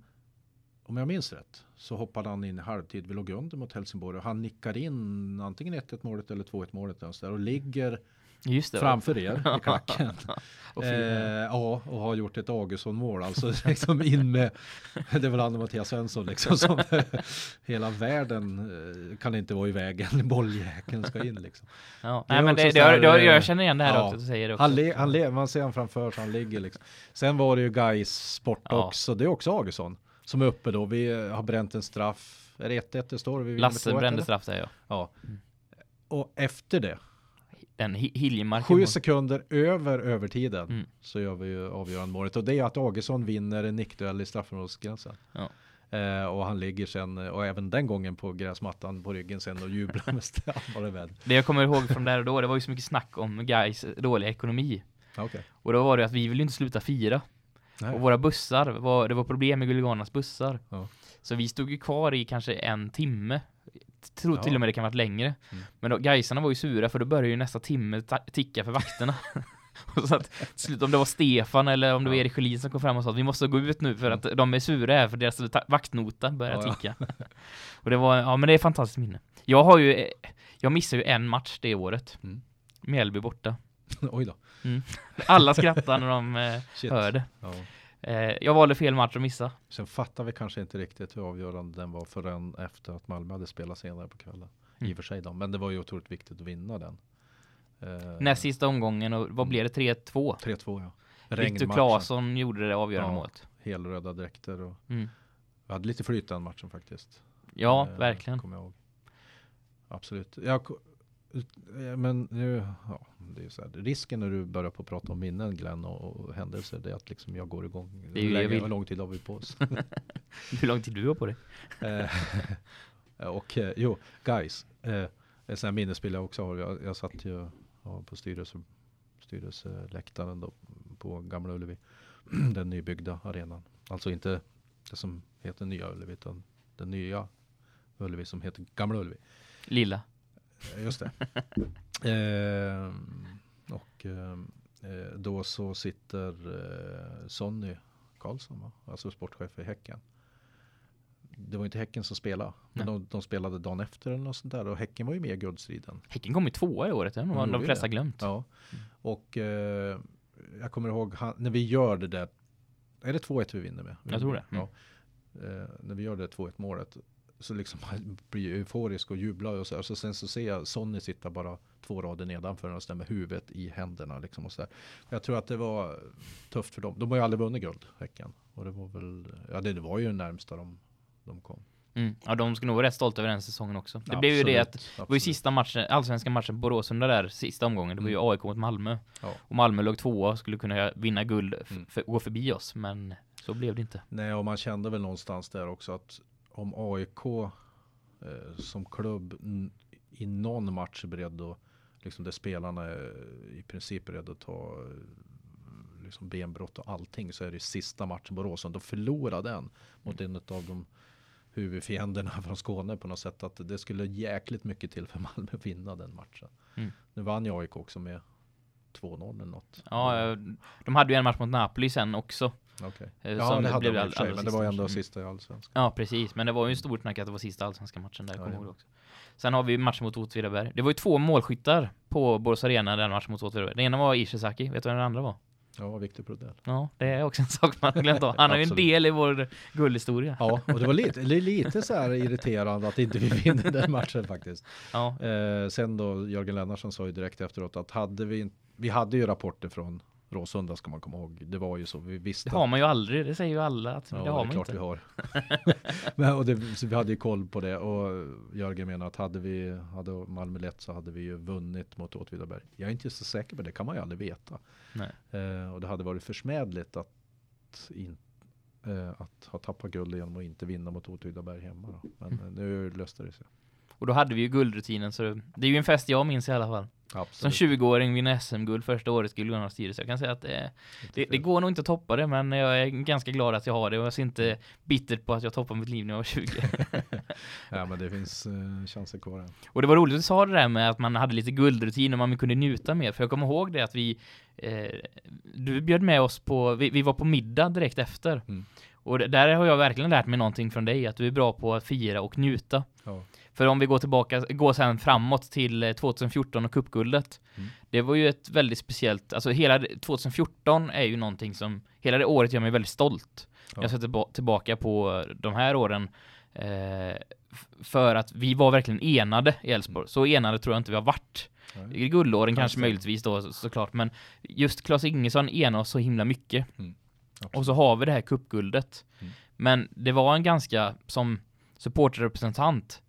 om jag minns rätt så hoppade han in i halvtid. Vi låg under mot Helsingborg och han nickar in antingen 1-1 målet eller 2-1 målet där och ligger Just det. framför er i klacken. och Eh, ja, och har gjort ett Augustsson-mål. Alltså liksom in med, det är väl han och Mattias Svensson liksom som hela världen eh, kan inte vara i vägen. Bolljäkeln ska in liksom. ja. Nej, men det, det, här, det, jag, eh, jag känner igen det här ja. också, du säger det också. Han, le, han le, man ser han framför sig, han ligger liksom. Sen var det ju Gais sport Ja. också. Det är också Augustsson som är uppe då. Vi eh, har bränt en straff. Är det 1-1 det står? Vi Lasse 2-1, brände straff där ja. Ja. Och efter det, Den Hi- Hiljemark. Sju sekunder över övertiden Mm. så gör vi ju avgörande målet. Och det är att Augustsson vinner en nickduell i straffområdesgränsen. Ja. Eh, och han ligger sen, och även den gången på gräsmattan på ryggen sen och jublar med straff. Var det jag kommer ihåg från där och då, det var ju så mycket snack om guys dåliga ekonomi. Okej. Och då var det att vi ville inte sluta fira. Nej. Och våra bussar, var, det var problem med Guliganernas bussar. Ja. Så vi stod ju kvar i kanske en timme. Tror Ja. till och med det kan ha varit längre. Mm. Men då, Gaisarna var ju sura för då började ju nästa timme ticka för vakterna. och så att till slut om det var Stefan eller om det var. Erik Sjölin som kom fram och sa att vi måste gå ut nu för att de är sura här för deras ta- vaktnota börjar Ja, ticka. och det var, ja men det är ett fantastiskt minne. Jag har ju, jag missade ju en match det året. Mm. Mjällby borta. Oj då. Alla skrattar när de eh, hör det. Ja. Eh, jag valde fel match att missa. Sen fattar vi kanske inte riktigt hur avgörande den var förrän efter att Malmö hade spelat senare på kvällen. Mm. I och för sig då. Men det var ju otroligt viktigt att vinna den. Eh, Näst sista omgången och vad blev det? 3-2. 3-2 ja. Viktor. Claesson gjorde det avgörande Ja. målet. Helröda dräkter och Mm. vi hade lite flyt den matchen faktiskt. Ja, Eh, verkligen. Kommer jag ihåg. Absolut. Jag, men nu, ja, det är så här. Risken när du börjar på att prata om minnen Glenn och, och händelser, det är att liksom jag går igång. Det är ju jag länge, vill. hur lång tid har vi på oss? Hur lång tid du har på dig? Eh, och eh, jo, guys. Eh, en sån här minnesbild jag också har. Jag, jag satt ju ja, på styrelse, styrelseläktaren då på Gamla Ullevi. den nybyggda arenan. Alltså inte det som heter Nya Ullevi utan den nya Ullevi som heter Gamla Ullevi. Lilla. Eh, Just det. eh, och eh, eh, då så sitter eh, Sonny Karlsson, va? alltså sportchef i Häcken. Det var inte Häcken som spelade, men de, de spelade dagen efter eller något sånt där. Och Häcken var ju med i guldstriden. Häcken kom ju tvåa i året, det har de flesta det. glömt. Ja. Och eh, jag kommer ihåg han, när vi gör det där. Är det 2-1 vi vinner med? Jag tror det. Mm. Ja. Eh, när vi gör det 2-1 målet. Så liksom man blir euforisk och jublar och så här. Så sen så ser jag Sonny sitta bara två rader nedanför och stämmer huvudet i händerna liksom och så där. Jag tror att det var tufft för dem. De har ju aldrig vunnit guld, Häcken. Och det var väl, ja det var ju den närmsta de, de kom. Mm. Ja, de skulle nog vara rätt stolta över den säsongen också. Det absolut, blev ju det att det var ju sista matchen, allsvenska matchen på Råsunda där, sista omgången. Det var ju mm. AIK mot Malmö. Ja. Och Malmö låg tvåa och skulle kunna vinna guld, mm. för, gå förbi oss. Men så blev det inte. Nej, och man kände väl någonstans där också att om AIK eh, som klubb i någon match är beredd att, liksom där spelarna är i princip beredda att ta liksom benbrott och allting så är det sista matchen på Råsunda. Då förlorar den mot en av de huvudfienderna från Skåne på något sätt. Att det skulle jäkligt mycket till för Malmö att vinna den matchen. Mm. Nu vann ju AIK också med 2-0 eller något. Ja, de hade ju en match mot Napoli sen också. Okay. Eh, ja, det hade de all, men det var ju ändå sista i allsvenskan. Ja, precis. Men det var ju en stor snack att det var sista allsvenska matchen där, jag kommer ihåg också. Sen har vi matchen mot Åtvidaberg. Det var ju två målskyttar på Borås Arena den matchen mot Åtvidaberg. Den ena var Ishizaki, vet du vem den andra var? Ja, Victor Brodell. Ja, det är också en sak man glömt av. Han har ju en del i vår guldhistoria. Ja, och det var lite, lite så här irriterande att inte vi vinner den matchen faktiskt. Ja. Eh, sen då, Jörgen Lennarsson sa ju direkt efteråt att hade vi, vi hade ju rapporter från Råsunda ska man komma ihåg. Det var ju så, vi visste. Det har man ju aldrig, det säger ju alla att ja, det har det man klart inte. vi har. Men, och det, vi hade ju koll på det och Jörgen menar att hade vi, hade Malmö lätt så hade vi ju vunnit mot Åtvidaberg. Jag är inte så säker på det, kan man ju aldrig veta. Eh, och det hade varit försmädligt att, in, eh, att ha tappat guld genom att inte vinna mot Åtvidaberg hemma. Då. Men mm. nu löste det sig. Och då hade vi ju guldrutinen så det är ju en fest jag minns i alla fall. Absolut. Som 20-åring vinna SM-guld första året skulle Gunnar styrelse. Jag kan säga att det, det, det, går nog inte att toppa det men jag är ganska glad att jag har det och jag ser inte bittert på att jag toppar mitt liv när jag var 20. ja men det finns uh, chanser kvar. Och det var roligt att du sa det där med att man hade lite guldrutin och man kunde njuta mer. För jag kommer ihåg det att vi eh, du bjöd med oss på, vi, vi var på middag direkt efter. Mm. Och där har jag verkligen lärt mig någonting från dig, att du är bra på att fira och njuta. Ja. För om vi går tillbaka, går sen framåt till 2014 eh, och kuppguldet. Mm. Det var ju ett väldigt speciellt, alltså hela 2014 är ju någonting som, hela det året gör mig väldigt stolt. Ja. Jag sätter tillbaka på de här åren eh, för att vi var verkligen enade i Elfsborg. Mm. Så enade tror jag inte vi har varit. I guldåren kanske, kanske möjligtvis då så, såklart, men just Claes Ingesson enar oss så himla mycket. Mm. Och så har vi det här kuppguldet. Mm. Men det var en ganska, som supporterrepresentant,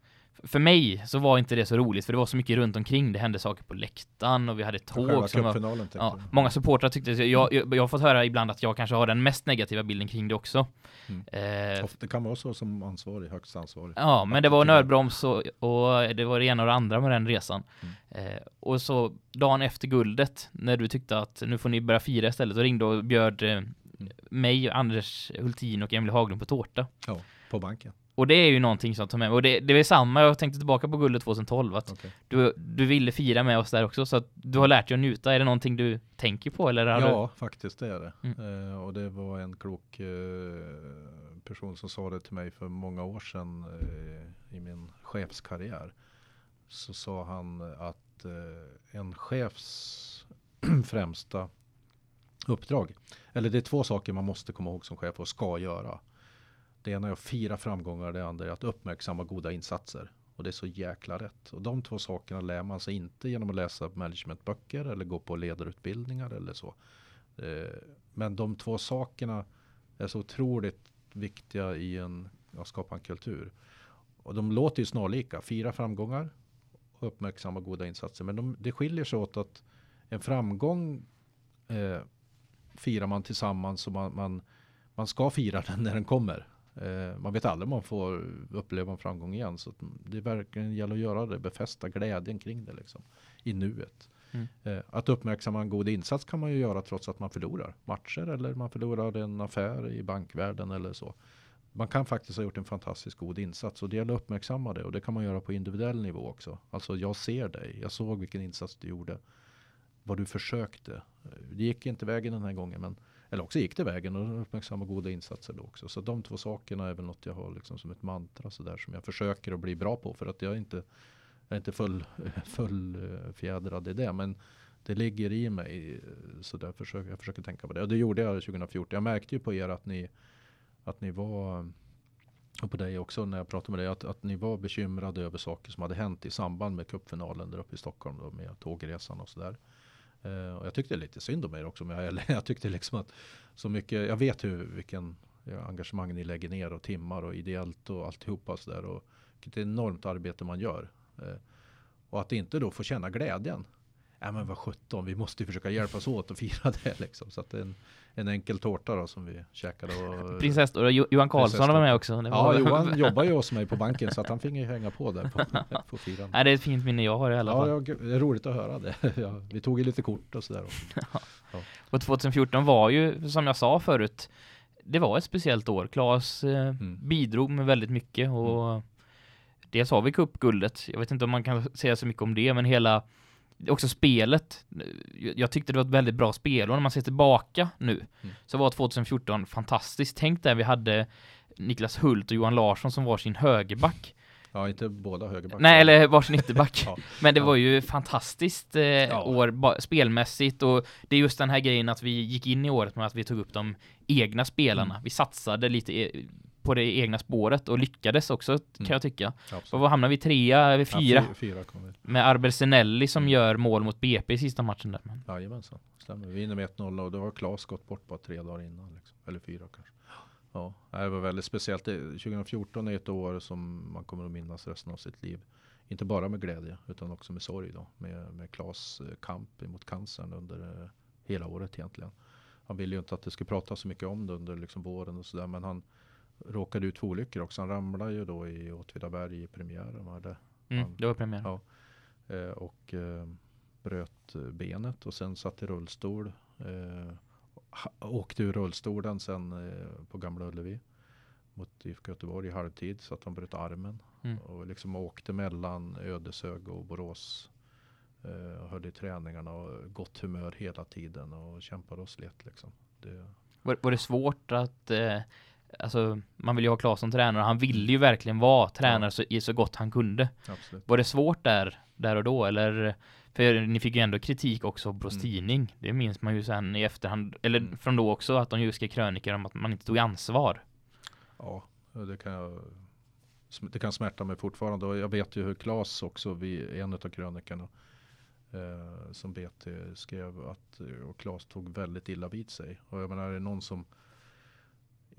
för mig så var inte det så roligt för det var så mycket runt omkring. Det hände saker på läktaren och vi hade tåg som var, ja, Många supportrar tyckte jag, jag, jag har fått höra ibland att jag kanske har den mest negativa bilden kring det också. Mm. Eh, det kan vara så som ansvarig, högst ansvarig. Ja, men det var nödbroms och, och, det var det ena och det andra med den resan. Mm. Eh, och så dagen efter guldet, när du tyckte att nu får ni börja fira istället, och ringde och bjöd eh, mm. Mig, Anders Hultin och Emil Haglund på tårta. Ja, på banken. Och det är ju någonting som tar med Och det, det är samma, jag tänkte tillbaka på guldet 2012 att okay. du, du ville fira med oss där också så du har lärt dig att njuta. Är det någonting du tänker på? Eller ja, du... faktiskt det är det. Mm. Eh, och det var en klok eh, person som sa det till mig för många år sedan eh, i min chefskarriär. Så sa han att eh, en chefs främsta uppdrag, eller det är två saker man måste komma ihåg som chef och ska göra. Det ena är att fira framgångar, det andra är att uppmärksamma goda insatser. Och det är så jäkla rätt. Och de två sakerna lär man sig inte genom att läsa managementböcker eller gå på ledarutbildningar eller så. Eh, men de två sakerna är så otroligt viktiga i en, att skapa en kultur. Och de låter ju snarlika. Fira framgångar och uppmärksamma goda insatser. Men de, det skiljer sig åt att en framgång eh, firar man tillsammans och man, man, man ska fira den när den kommer. Eh, man vet aldrig om man får uppleva en framgång igen. Så det verkligen gäller att göra det, befästa glädjen kring det liksom, i nuet. Mm. Eh, att uppmärksamma en god insats kan man ju göra trots att man förlorar matcher eller man förlorar en affär i bankvärlden eller så. Man kan faktiskt ha gjort en fantastiskt god insats och det gäller att uppmärksamma det och det kan man göra på individuell nivå också. Alltså jag ser dig, jag såg vilken insats du gjorde, vad du försökte. Det gick inte vägen den här gången men eller också gick det vägen och uppmärksamma goda insatser då också. Så de två sakerna är väl något jag har liksom som ett mantra så där som jag försöker att bli bra på för att jag är inte, jag är inte full, fullfjädrad i det. Men det ligger i mig så där försöker jag försöker tänka på det. Och det gjorde jag 2014. Jag märkte ju på er att ni, att ni var och på dig också när jag pratade med dig att, att ni var bekymrade över saker som hade hänt i samband med cupfinalen där uppe i Stockholm då, med tågresan och sådär. Eh, och jag tyckte lite synd om er också. Men jag, jag tyckte liksom att så mycket, jag vet hur, vilken ja, engagemang ni lägger ner och timmar och ideellt och alltihopa sådär. Och vilket enormt arbete man gör. Eh, och att inte då få känna glädjen ja men vad sjutton, vi måste ju försöka hjälpas åt och fira det liksom. Så att det är en, en enkel tårta då som vi käkade. Och, Prinsesstårta, Johan Karlsson var med också. ja, Johan jobbar ju hos mig på banken så att han fick ju hänga på där på, på firan. Nej, det är ett fint minne jag har i alla fall. Ja, det är roligt att höra det. Ja, vi tog ju lite kort och sådär. Ja. Och 2014 var ju, som jag sa förut, det var ett speciellt år. Klas eh, mm. bidrog med väldigt mycket och mm. dels har vi cupguldet. Jag vet inte om man kan säga så mycket om det, men hela också spelet. Jag tyckte det var ett väldigt bra spel och när man ser tillbaka nu mm. så var 2014 fantastiskt. Tänk där vi hade Niklas Hult och Johan Larsson som var sin högerback. Ja, inte båda högerbackar. Nej, eller varsin ytterback. ja. Men det var ju fantastiskt eh, ja. år spelmässigt och det är just den här grejen att vi gick in i året med att vi tog upp de egna spelarna. Mm. Vi satsade lite e på det egna spåret och lyckades också kan mm. jag tycka. Absolut. Och vad hamnar vi? Trea, vi fyra? Ja, fyra med Arbersenelli som mm. gör mål mot BP i sista matchen där. Men. Jajamensan, stämmer. Vi vinner med 1-0 och då har Klas gått bort bara tre dagar innan. Liksom. Eller fyra kanske. Ja, det var väldigt speciellt. 2014 är ett år som man kommer att minnas resten av sitt liv. Inte bara med glädje utan också med sorg då. Med, med Klas eh, kamp mot cancern under eh, hela året egentligen. Han ville ju inte att det skulle prata så mycket om det under liksom våren och sådär. Men han råkade ut för olyckor också. Han ramlade ju då i Åtvidaberg i premiären. Var det? Mm, det var premiär. Ja. Eh, och eh, bröt benet och sen satt i rullstol. Eh, åkte ur rullstolen sen eh, på Gamla Ullevi mot IFK Göteborg i halvtid så att han bröt armen. Mm. Och liksom åkte mellan Ödeshög och Borås. Eh, och höll i träningarna och gott humör hela tiden och kämpade och slet liksom. Det... Var, var det svårt att eh, Alltså, man vill ju ha Klas som tränare. Han ville ju verkligen vara tränare så, i så gott han kunde. Absolut. Var det svårt där, där och då? Eller, för ni fick ju ändå kritik också av Bros mm. tidning. Det minns man ju sen i efterhand. Eller mm. från då också, att de ju skrev krönikor om att man inte tog ansvar. Ja, det kan jag det kan smärta mig fortfarande. Och jag vet ju hur Klas också vid en av krönikorna eh, som BT skrev att och Klas tog väldigt illa vid sig. Och jag menar, är det någon som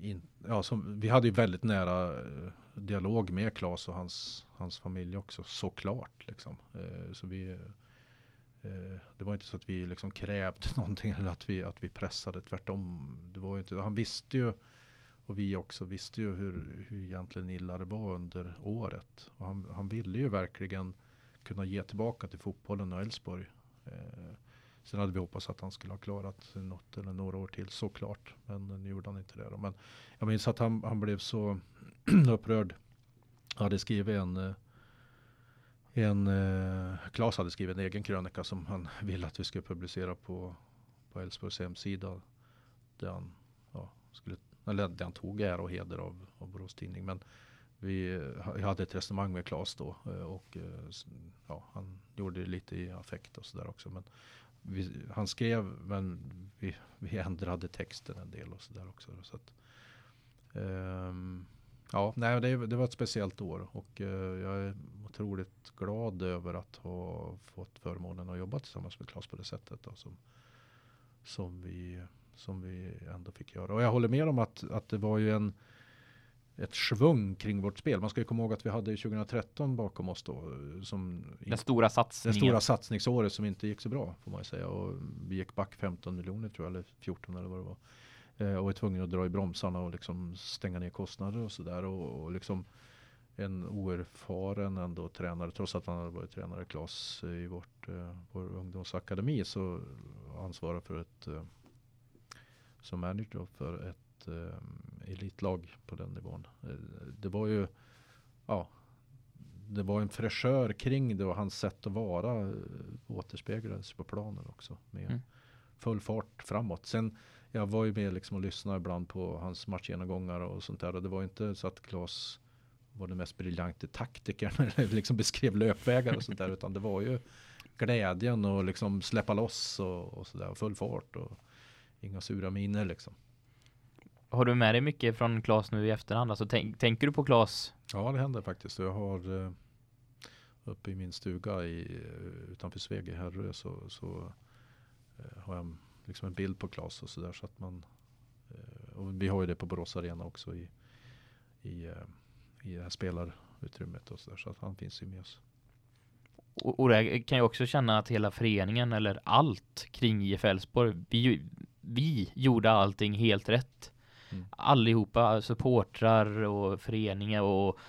in, ja, som, vi hade ju väldigt nära eh, dialog med Klas och hans, hans familj också såklart. Liksom. Eh, så vi, eh, det var inte så att vi liksom krävde någonting eller att vi, att vi pressade tvärtom. Det var inte, han visste ju och vi också visste ju hur, hur egentligen illa det var under året. Och han, han ville ju verkligen kunna ge tillbaka till fotbollen och Elfsborg. Eh, Sen hade vi hoppats att han skulle ha klarat något eller några år till såklart. Men nu gjorde han inte det. Då. Men jag minns att han, han blev så upprörd. Han hade skrivit en eh, en, eh, Klas hade skrivit en egen krönika som han ville att vi skulle publicera på på Älvsborgs hemsida. Där han, ja, skulle, eller där han tog ära och heder av, av Borås Tidning. Men vi eh, jag hade ett resonemang med Klas då eh, och ja, han gjorde det lite i affekt och sådär också. Men vi, han skrev men vi, vi ändrade texten en del och sådär också. Så att, um, ja, nej, det, det, var ett speciellt år och uh, jag är otroligt glad över att ha fått förmånen att jobba tillsammans med Claes på det sättet. Då, som, som, vi, som vi ändå fick göra. Och jag håller med om att, att det var ju en ett svung kring vårt spel. Man ska ju komma ihåg att vi hade 2013 bakom oss då. Som den stora satsningen. Den stora satsningsåret som inte gick så bra får man ju säga. Och vi gick back 15 miljoner tror jag, eller 14 eller vad det var. Eh, och är tvungna att dra i bromsarna och liksom stänga ner kostnader och sådär. Och, och liksom en oerfaren ändå tränare, trots att han hade varit tränare Klas i vårt, eh, vår ungdomsakademi så ansvarar för ett eh, som manager för ett eh, elitlag på den nivån. Eh, det var ju, ja, det var en fräschör kring det och hans sätt att vara eh, återspeglades på planen också. Med mm. full fart framåt. Sen, jag var ju med liksom och lyssnade ibland på hans matchgenomgångar och sånt där. Och det var inte så att Klas var den mest briljante taktikern eller liksom beskrev löpvägar och sånt där. Utan det var ju glädjen och liksom släppa loss och, och sådär. Full fart och inga sura miner liksom. Har du med dig mycket från Klas nu i efterhand? Alltså, tänk, tänker du på Klas? Ja, det händer faktiskt. Jag har eh, uppe i min stuga i, eh, utanför Sveg i Herrö så, så eh, har jag liksom en bild på Klas och sådär. Så att man, och vi har ju det på Borås Arena också i, i, i det här spelarutrymmet och sådär. Så att han finns ju med oss. Och, och det kan jag också känna att hela föreningen eller allt kring IF Elfsborg, vi, vi gjorde allting helt rätt. Mm. Allihopa, supportrar och föreningar och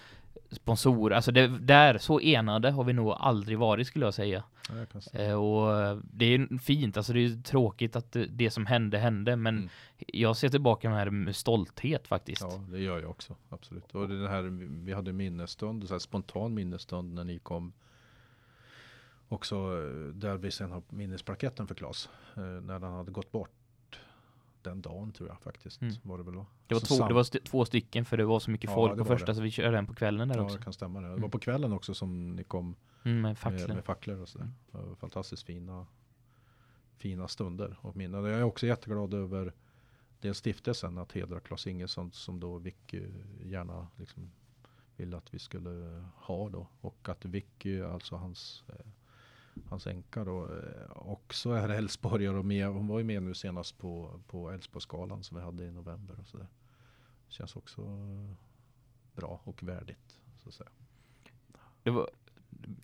sponsorer. Alltså det, där, så enade har vi nog aldrig varit skulle jag säga. Ja. Eh, och det är fint, alltså det är tråkigt att det, det som hände hände, men Mm. jag ser tillbaka med, det här med stolthet faktiskt. Ja, det gör jag också. Absolut. Och det här, vi hade minnesstund, så här spontan minnesstund när ni kom. Också eh, där vi sen har minnesplaketten för Klas. Eh, när han hade gått bort. Den dagen tror jag faktiskt. Mm. Var det väl då? Det var, Så två, sam- det var st två stycken för det var så mycket Ja, folk på första det. så vi körde den på kvällen där Ja, också. det kan stämma. Det. det Mm. var på kvällen också som ni kom Mm, med facklor. med facklor och sådär. Mm. Fantastiskt fina, fina stunder och minnen. Jag är också jätteglad över dels stiftelsen att hedra Claes Ingesson som då Vicky gärna liksom ville att vi skulle ha då. Och att Vicky, alltså hans, eh, hans änka då, eh, också är Älvsborgare och med. Hon var ju med nu senast på, på Älvsborgsgalan som vi hade i november och sådär. Känns också bra och värdigt. Så att säga. Det var,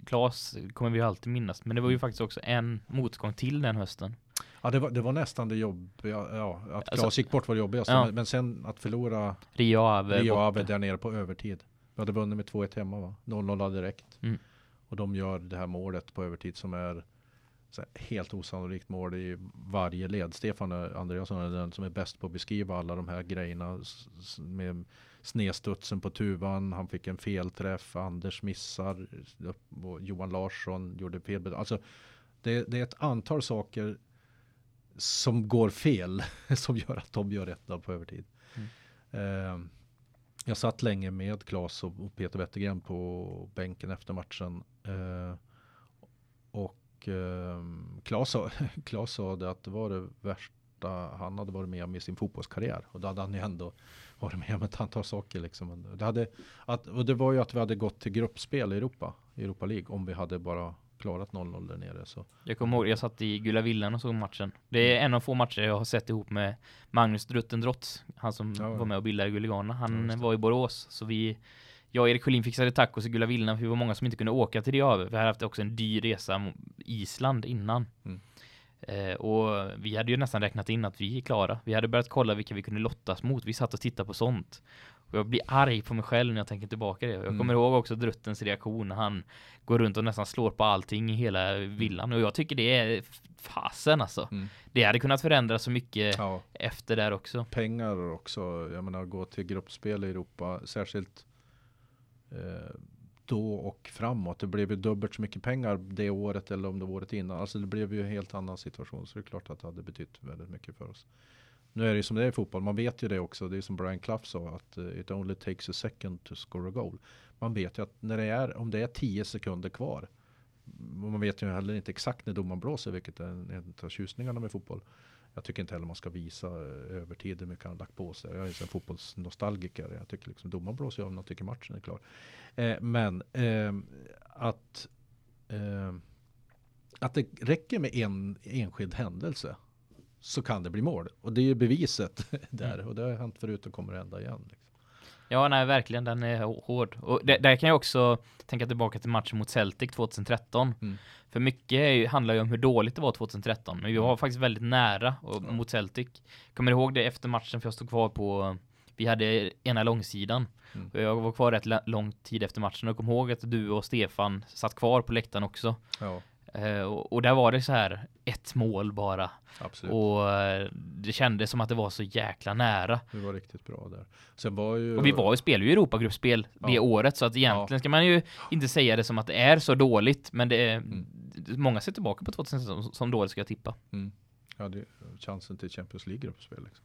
Klas kommer vi alltid minnas, men det var ju Mm. faktiskt också en motgång till den hösten. Ja, det var, det var nästan det jobbiga. Ja, att Alltså- Klas gick bort var det jobbigaste. Ja. Men, sen att förlora Rio Ave Rio. Ave där nere på övertid. Vi hade vunnit med 2-1 hemma va? 0-0 direkt. Mm. Och de gör det här målet på övertid som är helt osannolikt mål i varje led. Stefan Andreasson är den som är bäst på att beskriva alla de här grejerna. Med snedstudsen på tuvan, han fick en felträff, Anders missar, Johan Larsson gjorde fel. Alltså det, det är ett antal saker som går fel som gör att de gör 1 på övertid. Eh, jag satt länge med Claes och, och Peter Wettergren på bänken efter matchen. Eh, och eh, Claes, sa, Claes sa det att det var det värsta han hade varit med om i sin fotbollskarriär. Och då hade han ju ändå varit med om ett antal saker. Liksom. Det, hade, att, och det var ju att vi hade gått till gruppspel i Europa, i Europa League, om vi hade bara klarat 0-0 där nere. Så. Jag kommer ihåg, jag satt i Gula Villan och såg matchen. Det är en av få matcher jag har sett ihop med Magnus Druttendrott, han som Ja, ja. var med och bildade Guliganerna. Ja, Han det. var i Borås, så vi jag och Erik Sjölin fixade tacos i Gula Villan för vi var många som inte kunde åka till det över. Vi hade haft också en dyr resa Island innan. Mm. Eh, och vi hade ju nästan räknat in att vi är klara. Vi hade börjat kolla vilka vi kunde lottas mot. Vi satt och tittade på sånt. Och jag blir arg på mig själv när jag tänker tillbaka det. Jag Mm. kommer ihåg också Druttens reaktion när han går runt och nästan slår på allting i hela villan. Och jag tycker det är fasen alltså. Mm. Det hade kunnat förändra så mycket Ja, efter där också. pengar också. Jag menar gå till gruppspel i Europa, särskilt Eh, då och framåt. Det blev ju dubbelt så mycket pengar det året eller om det var året innan. Alltså det blev ju en helt annan situation. Så det är klart att det hade betytt väldigt mycket för oss. Nu är det ju som det är i fotboll. Man vet ju det också. Det är som Brian Clough sa att eh, it only takes a second to score a goal. Man vet ju att när det är, om det är 10 sekunder kvar. Man vet ju heller inte exakt när domaren blåser, vilket är en, en av tjusningarna med fotboll. Jag tycker inte heller man ska visa eh, övertid hur mycket han har lagt på sig. Jag är en fotbollsnostalgiker. Jag tycker liksom domaren blåser av när jag tycker matchen är klar. Eh, men ehm, att, ehm, att det räcker med en enskild händelse så kan det bli mål. Och det är ju beviset där. Och det har hänt förut och kommer att hända igen. Ja, nej, verkligen. Den är hå- hård. Och det, där kan jag också tänka tillbaka till matchen mot Celtic 2013. Mm. För mycket är ju, handlar ju om hur dåligt det var 2013. Men vi var faktiskt väldigt nära och, Mm. Mot Celtic. Kommer ihåg det efter matchen för jag stod kvar på vi hade ena långsidan. Mm. Och jag var kvar rätt lång tid efter matchen och kom ihåg att du och Stefan satt kvar på läktaren också. Ja, Eh, och, där var det så här ett mål bara. absolut. Och eh, det kändes som att det var så jäkla nära. Det var riktigt bra där. Sen var ju... Och vi var ju spelade ju Europagruppspel det Ja. året så att egentligen ska man ju inte säga det som att det är så dåligt men det är Mm. många ser tillbaka på 2016 som, som dåligt ska jag tippa. Mm. Ja, det, chansen till Champions League-gruppspel. Liksom.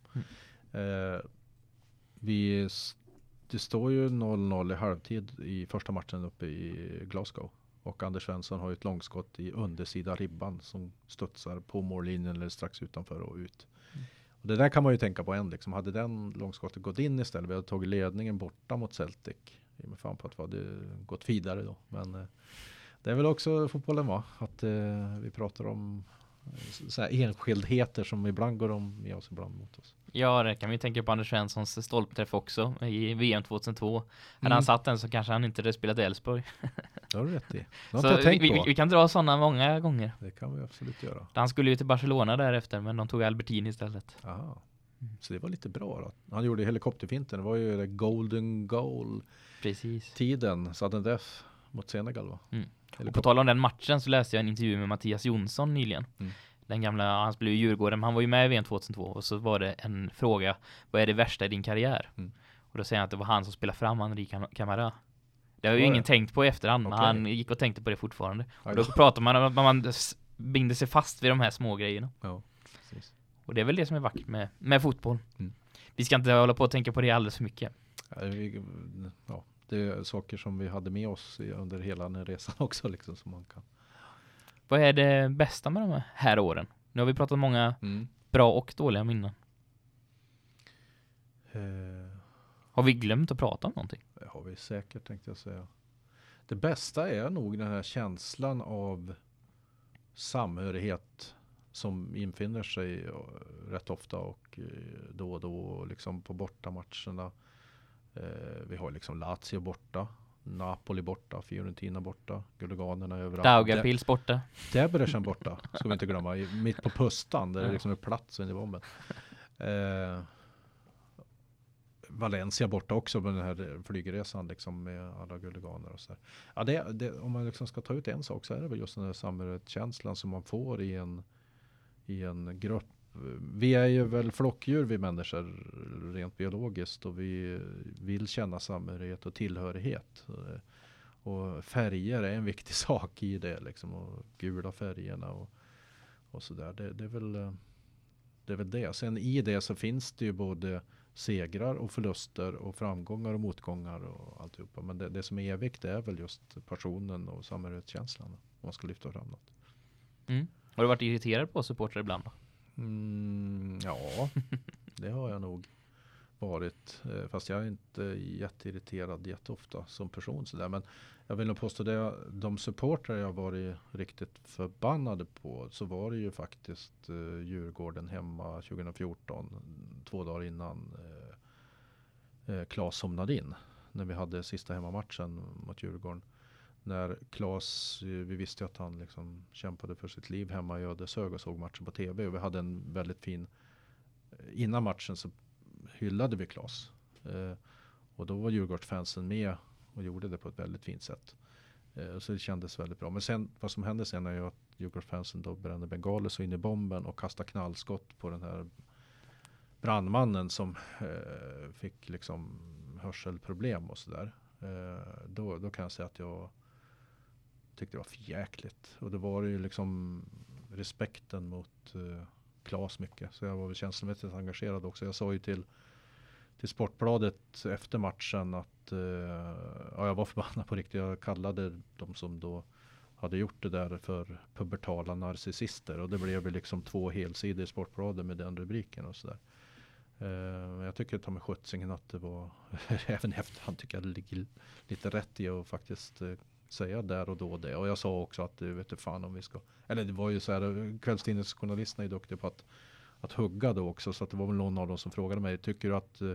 Mm. Eh, vi, det står ju 0-0 i halvtid i första matchen uppe i Glasgow. Och Anders Svensson har ju ett långskott i undersida ribban som studsar på mållinjen eller strax utanför och ut. Och det där kan man ju tänka på än liksom. Hade den långskottet gått in istället, vi hade tagit ledningen borta mot Celtic. Ge mig fan på att vi hade gått vidare då. Men eh, det är väl också fotbollen va? Att eh, vi pratar om eh, så enskildheter som ibland går de med oss, ibland mot oss. Ja, det kan vi tänka på Anders Svenssons stolpträff också i VM 2002. Hade Mm. han satt den så kanske han inte hade spelat Elfsborg. Det har du rätt i. Det har Så inte vi, vi, vi kan dra sådana många gånger. Det kan vi absolut göra. Han skulle ju till Barcelona därefter, men de tog Albertin istället. Aha. Så det var lite bra då. Han gjorde helikopterfinten. Det var ju det golden goal Precis. tiden. Sudden death mot Senegal va? Mm. Och på tal om den matchen så läste jag en intervju med Mattias Jonsson nyligen. Mm. Den gamla, han spelade i Djurgården, men han var ju med i VM 2002 och så var det en fråga, vad är det värsta i din karriär? Mm. Och då säger han att det var han som spelade fram Henri Cam- Camara. Det har ju ingen tänkt på i efterhand, men Okej. han gick och tänkte på det fortfarande. Och då pratar man om att man binder sig fast vid de här små grejerna. Ja. Och det är väl det som är vackert med, med fotboll. Mm. Vi ska inte hålla på och tänka på det alldeles för mycket. Ja, det är saker som vi hade med oss under hela den resan också liksom som man kan. Vad är det bästa med de här åren? Nu har vi pratat många bra och dåliga minnen. Eh, Har vi glömt att prata om någonting? Det har vi säkert tänkte jag säga. Det bästa är nog den här känslan av samhörighet som infinner sig eh, rätt ofta och eh, då och då liksom på bortamatcherna. Vi har liksom Lazio borta, Napoli borta, Fiorentina borta, Guliganerna överallt. Daugavpils borta. Debrecen borta, ska vi inte glömma. i- Mitt på Pustan, där det Ja. liksom är plats under bomben. Eh, Valencia borta också med den här flygresan liksom med alla guliganer och så där. Ja, det, det, om man liksom ska ta ut en sak så är det väl just den här samhörighetskänslan som man får i en, i en grupp. Vi är ju väl flockdjur vi människor rent biologiskt och vi vill känna samhörighet och tillhörighet. Och färger är en viktig sak i det liksom. Och gula färgerna och, och sådär. Det, det, är väl, det är väl det. Sen i det så finns det ju både segrar och förluster och framgångar och motgångar och alltihopa. Men det, det som är evigt är väl just passionen och samhörighetskänslan. Om man ska lyfta fram något. Mm. Har du varit irriterad på supportrar ibland då? Mm, ja, det har jag nog varit. Eh, fast jag är inte jätteirriterad jätteofta som person. Sådär. Men jag vill nog påstå det. De supportrar jag varit riktigt förbannade på. Så var det ju faktiskt eh, Djurgården hemma 2014. Två dagar innan eh, eh Klas somnade in. När vi hade sista hemmamatchen mot Djurgården. När Klas, eh, vi visste ju att han liksom kämpade för sitt liv hemma i Ödeshög och såg matchen på tv. Och vi hade en väldigt fin, eh, innan matchen så hyllade vi Klas. Eh, och då var Djurgårdsfansen med och gjorde det på ett väldigt fint sätt. Eh, så det kändes väldigt bra. Men sen vad som hände sen är ju att Djurgårdsfansen då brände bengaler så in i bomben och kastade knallskott på den här brandmannen som eh, fick liksom hörselproblem och sådär. Eh, då, då kan jag säga att jag tyckte det var för jäkligt. Och det var ju liksom respekten mot eh, Klas mycket. Så jag var väl känslomässigt engagerad också. Jag sa ju till, till Sportbladet efter matchen att eh, ja, jag var förbannad på riktigt. Jag kallade de som då hade gjort det där för pubertala narcissister. Och det blev väl liksom två helsidor i Sportbladet med den rubriken och sådär. Uh, jag tycker ta med sjuttsingen att det var, även i efterhand tycker jag det ligger lite rätt i att faktiskt uh, säga där och då det. Och jag sa också att, eh, vet du fan om vi ska, eller det var ju så här, kvällstidningsjournalisterna är duktiga på att, att hugga då också. Så att det var väl någon av dem som frågade mig, tycker du att eh,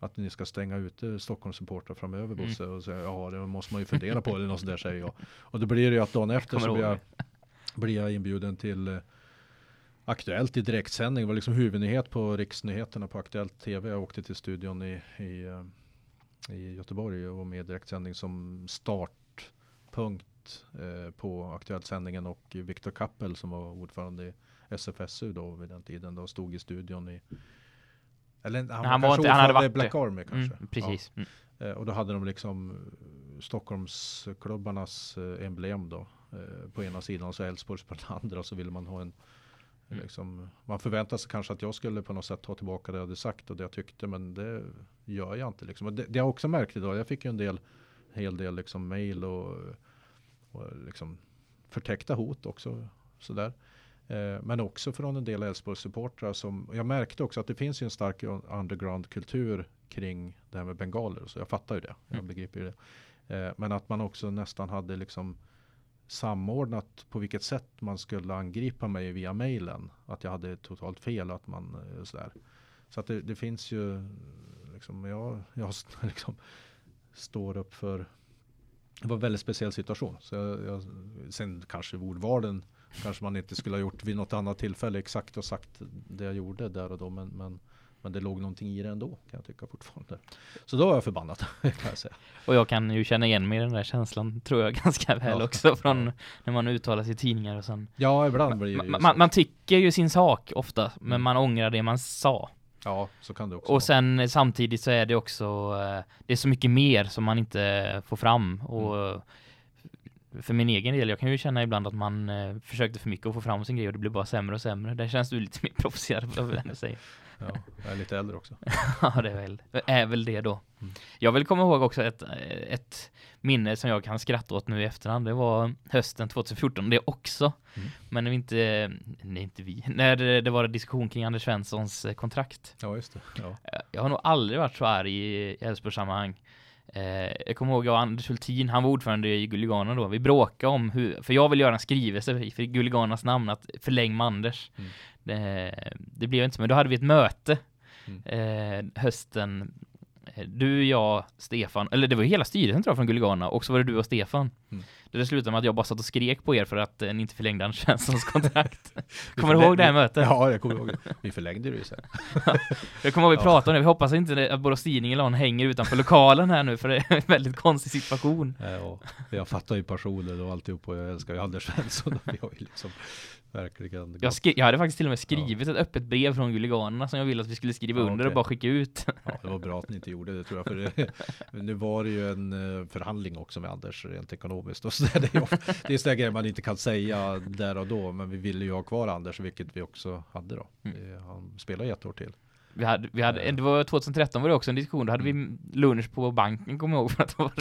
att ni ska stänga ute Stockholmssupportrar framöver Mm. Bosse? Och säga, ja det måste man ju fundera på eller något sånt där säger jag. Och då blir det ju att dagen efter så blir jag, blir jag inbjuden till eh, Aktuellt i direktsändning. Det var liksom huvudnyhet på riksnyheterna på Aktuellt TV. Jag åkte till studion i, i, eh, i Göteborg och var med i direktsändning som startpunkt eh, på Aktuellt-sändningen och Viktor Kappel som var ordförande i SFSU då vid den tiden då stod i studion i eller han, Han var, var kanske inte- han hade varit Black det. Army kanske. Mm, precis. Mm. Eh, Och då hade de liksom eh, Stockholmsklubbarnas eh, emblem då. På ena sidan och så Elfsborgs på den andra. Så ville man ha en Mm. liksom, Man förväntade sig kanske att jag skulle på något sätt ta tillbaka det jag hade sagt och det jag tyckte. Men det gör jag inte liksom. Och det, det jag också märkt idag. Jag fick ju en del hel del liksom mail och, och liksom förtäckta hot också. Sådär. Eh, men också från en del Elfsborgs-supportrar som, jag märkte också att det finns ju en stark underground-kultur kring det här med bengaler. Så jag fattar ju det, jag Mm. begriper ju det. Eh, men att man också nästan hade liksom samordnat på vilket sätt man skulle angripa mig via mejlen. Att jag hade totalt fel. Att man, eh, sådär. Så att det, det finns ju, liksom, jag, jag liksom står upp för, det var en väldigt speciell situation. Så jag, jag, sen kanske ordvalen kanske man inte skulle ha gjort vid något annat tillfälle exakt och sagt det jag gjorde där och då. Men, men, men det låg någonting i det ändå kan jag tycka fortfarande. Så då var jag förbannad kan jag säga. Och jag kan ju känna igen mig i den där känslan tror jag ganska väl Ja. också från när man uttalar sig i tidningar och sen Ja, ibland blir det ju man, man, man tycker ju sin sak ofta, men Mm. man ångrar det man sa. Ja, så kan det också Och sen samtidigt så är det också, eh, det är så mycket mer som man inte får fram och Mm. för min egen del, jag kan ju känna ibland att man eh, försökte för mycket att få fram sin grej och det blir bara sämre och sämre. Där känns du lite mer provocerad vad jag vara. Ja, jag är lite äldre också. Ja, det är väl, är väl det då. Mm. Jag vill komma ihåg också ett, ett minne som jag kan skratta åt nu i efterhand. Det var hösten 2014, det också. Mm. Men inte, nej inte vi, när det, det var en diskussion kring Anders Svenssons eh, kontrakt. Ja, just det. Ja. Eh, Jag har nog aldrig varit så arg i Elfsborgs sammanhang. Eh, jag kommer ihåg jag Anders Hultin, han var ordförande i Gulliganerna då. Vi bråkade om hur, för jag vill göra en skrivelse för Gulliganernas namn att förläng med Anders. Mm. Det, det blev inte så, men då hade vi ett möte Mm. eh, hösten. Eh, Du, jag, Stefan, eller det var ju hela styrelsen tror jag från Gulliganerna och så var det du och Stefan. Mm. Det slutade med att jag bara satt och skrek på er för att eh, ni inte förlängde Anders kontrakt. Kommer du ihåg det här mötet? Ja, jag kommer ihåg det. Vi förlängde det ju sen. Jag kommer ihåg vi pratade om det, vi hoppas inte att Borås Tidning eller någon hänger utanför lokalen här nu för det är en väldigt konstig situation. Ja, jag fattar ju passionen och alltihop och jag älskar ju Anders Svensson. Vi har ju liksom verkligen Jag, jag hade faktiskt till och med skrivit ett öppet brev från Gulliganerna som jag ville att vi skulle skriva Ja, under okej. och bara skicka ut. Ja, det var bra att ni inte gjorde det tror jag. För det, nu var det ju en eh, förhandling också med Anders rent ekonomiskt. Och så där, det är, det är sådana grejer man inte kan säga där och då. Men vi ville ju ha kvar Anders, vilket vi också hade då. Mm. Han spelar ju ett år till. Vi hade, vi hade, det var 2013 var det också en diskussion, då hade vi lunch på banken kommer jag ihåg för att det var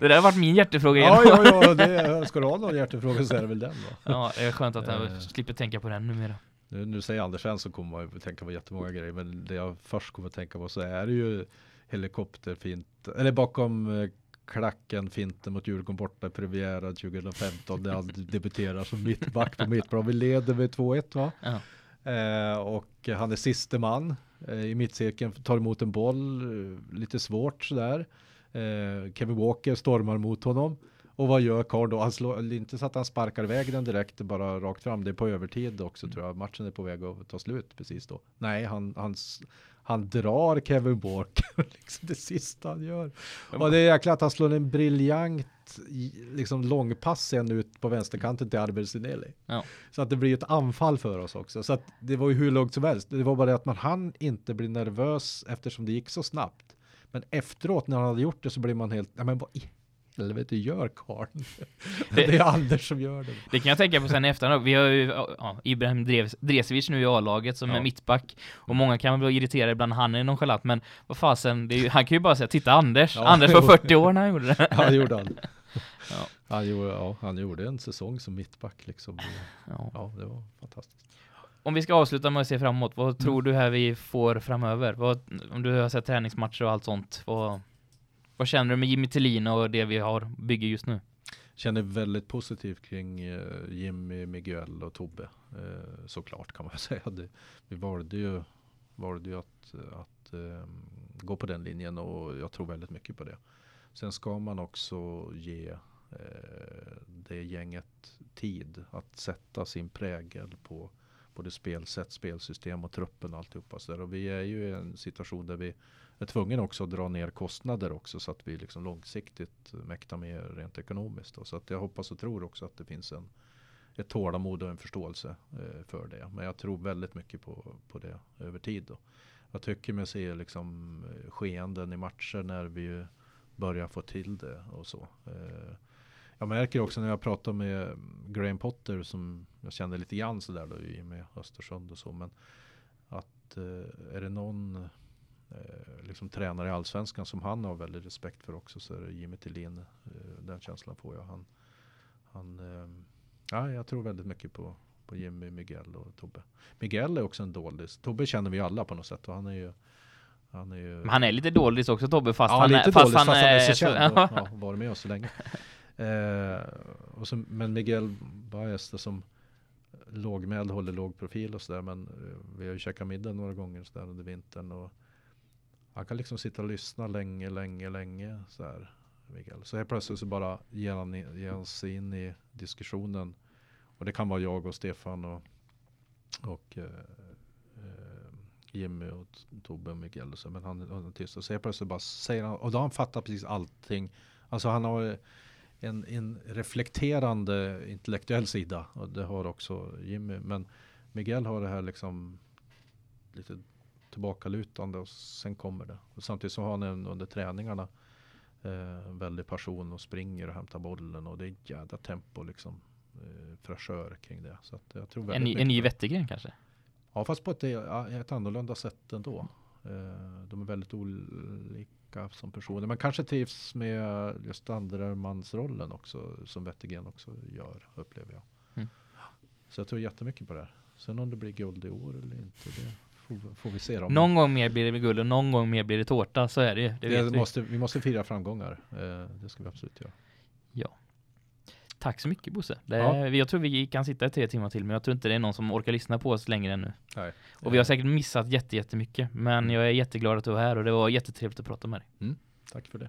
det där har varit min hjärtefråga igen. Ja, ja, ja. Det, ska du ha någon hjärtefråga så är det väl den då. Ja, det är skönt att jag Eh. slipper tänka på den numera. Nu, nu säger Anders Svensson kommer man att tänka på jättemånga grejer. Men det jag först kommer att tänka på så är det ju helikopterfint. Eller bakom eh, klacken finten mot Djurgården borta i premiären 2015. När han debuterar som mittback på mittplan. Vi leder med 2-1 va? Ja. Eh, och han är siste man eh, i mittcirkeln. Tar emot en boll. Eh, lite svårt sådär. Eh, Kevin Walker stormar mot honom. Och vad gör Karl då? Han slår, inte så att han sparkar iväg den direkt, bara rakt fram. Det är på övertid också tror jag. Matchen är på väg att ta slut precis då. Nej, han, han, han drar Kevin Walker, liksom det sista han gör. Och det är jäkla att han slår en briljant liksom långpass sen ut på vänsterkanten till Arber Sinelli. Ja. Så att det blir ett anfall för oss också. Så att det var ju hur långt som helst. Det var bara det att man hann inte bli nervös eftersom det gick så snabbt. Men efteråt när han hade gjort det så blir man helt, ja men vad i helvete gör karln? Det, är Anders som gör det. Det kan jag tänka på sen i efterhand. Vi har ju ja, Ibrahim Dresevic nu i A-laget som Ja. är mittback. Och många kan bli irriterade ibland, han är nonchalant. Men vad fasen, det ju, han kan ju bara säga titta Anders. Ja, Anders var jo. 40 år när han gjorde det. Ja, det gjorde han. Ja. Han, gjorde, ja, han gjorde en säsong som mittback liksom. Ja. Ja, det var fantastiskt. Om vi ska avsluta med att se framåt, vad tror du här vi får framöver? Vad, om du har sett träningsmatcher och allt sånt, vad, vad känner du med Jimmy Tillin och det vi har bygger just nu? Känner väldigt positivt kring eh, Jimmy, Miguel och Tobbe. Eh, såklart kan man säga. Det, vi valde ju, valde ju att, att eh, gå på den linjen och jag tror väldigt mycket på det. Sen ska man också ge Eh, det gänget tid att sätta sin prägel på både spelsätt, spelsystem och truppen och alltihopa. Så där. Och vi är ju i en situation där vi är tvungna också att dra ner kostnader också så att vi liksom långsiktigt mäktar med rent ekonomiskt. Då. Så att jag hoppas och tror också att det finns en, ett tålamod och en förståelse eh, för det. Men jag tror väldigt mycket på, på det över tid. Då. Jag tycker mig se liksom eh, skeenden i matcher när vi börjar få till det och så. Eh, jag märker också när jag pratar med Graham Potter som jag känner lite grann sådär då i och med Östersund och så. Men att eh, är det någon eh, liksom tränare i allsvenskan som han har väldigt respekt för också så är det Jimmy Tillin. Eh, den känslan får jag. Han, han, eh, ja, jag tror väldigt mycket på, på Jimmy, Miguel och Tobbe. Miguel är också en doldis. Tobbe känner vi alla på något sätt och han är ju han är ju... Han är lite doldis också Tobbe fast ja, han lite är, fast, fast han, han är så känd och ja, varit med oss så länge. Eh, och så, men Miguel Baez det som lågmäld, håller låg profil och sådär. Men eh, vi har ju käkat middag några gånger så där under vintern. Och han kan liksom sitta och lyssna länge, länge, länge. Så, här, Miguel. så helt plötsligt så bara ger han, ger han sig in i diskussionen. Och det kan vara jag och Stefan och, och eh, eh Jimmy och Tobbe och Miguel och så. Men han, han är tyst. Och så helt plötsligt bara säger han, och då har han fattat precis allting. Alltså han har en, en reflekterande intellektuell sida. Och det har också Jimmy. Men Miguel har det här liksom lite tillbakalutande och sen kommer det. Och samtidigt så har han en under träningarna eh, väldig passion och springer och hämtar bollen och det är ett jädra tempo liksom. Eh, fräschör kring det. Så jag tror En, ny- en ny Wettergren kanske? Ja fast på ett, ett annorlunda sätt ändå. Eh, de är väldigt olika som personer. Men kanske trivs med just andramansrollen också. Som Wettergren också gör upplever jag. Mm. Så jag tror jättemycket på det här. Sen om det blir guld i år eller inte. Det får, får vi se. Om Någon gång mer blir det guld och någon gång mer blir det tårta, så är det ju. Det det vi. måste, vi måste fira framgångar. Eh, det ska vi absolut göra. Tack så mycket Bosse. Det, Ja. Jag tror vi kan sitta i tre timmar till, men jag tror inte det är någon som orkar lyssna på oss längre ännu. Nej. Och vi har säkert missat jätte, jättemycket, men jag är jätteglad att du var här och det var jättetrevligt att prata med dig. Tack för det.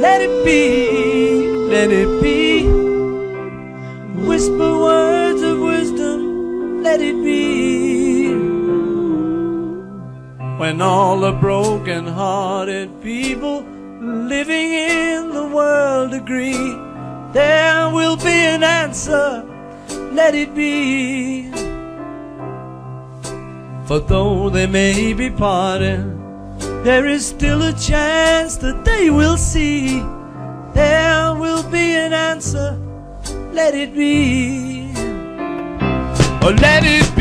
let it be, let it be. Whisper words of wisdom, let it be. When all the broken hearted people living in the world agree, there will be an answer, let it be. For though they may be parted, there is still a chance that they will see. There will be an answer, let it be. Oh, let it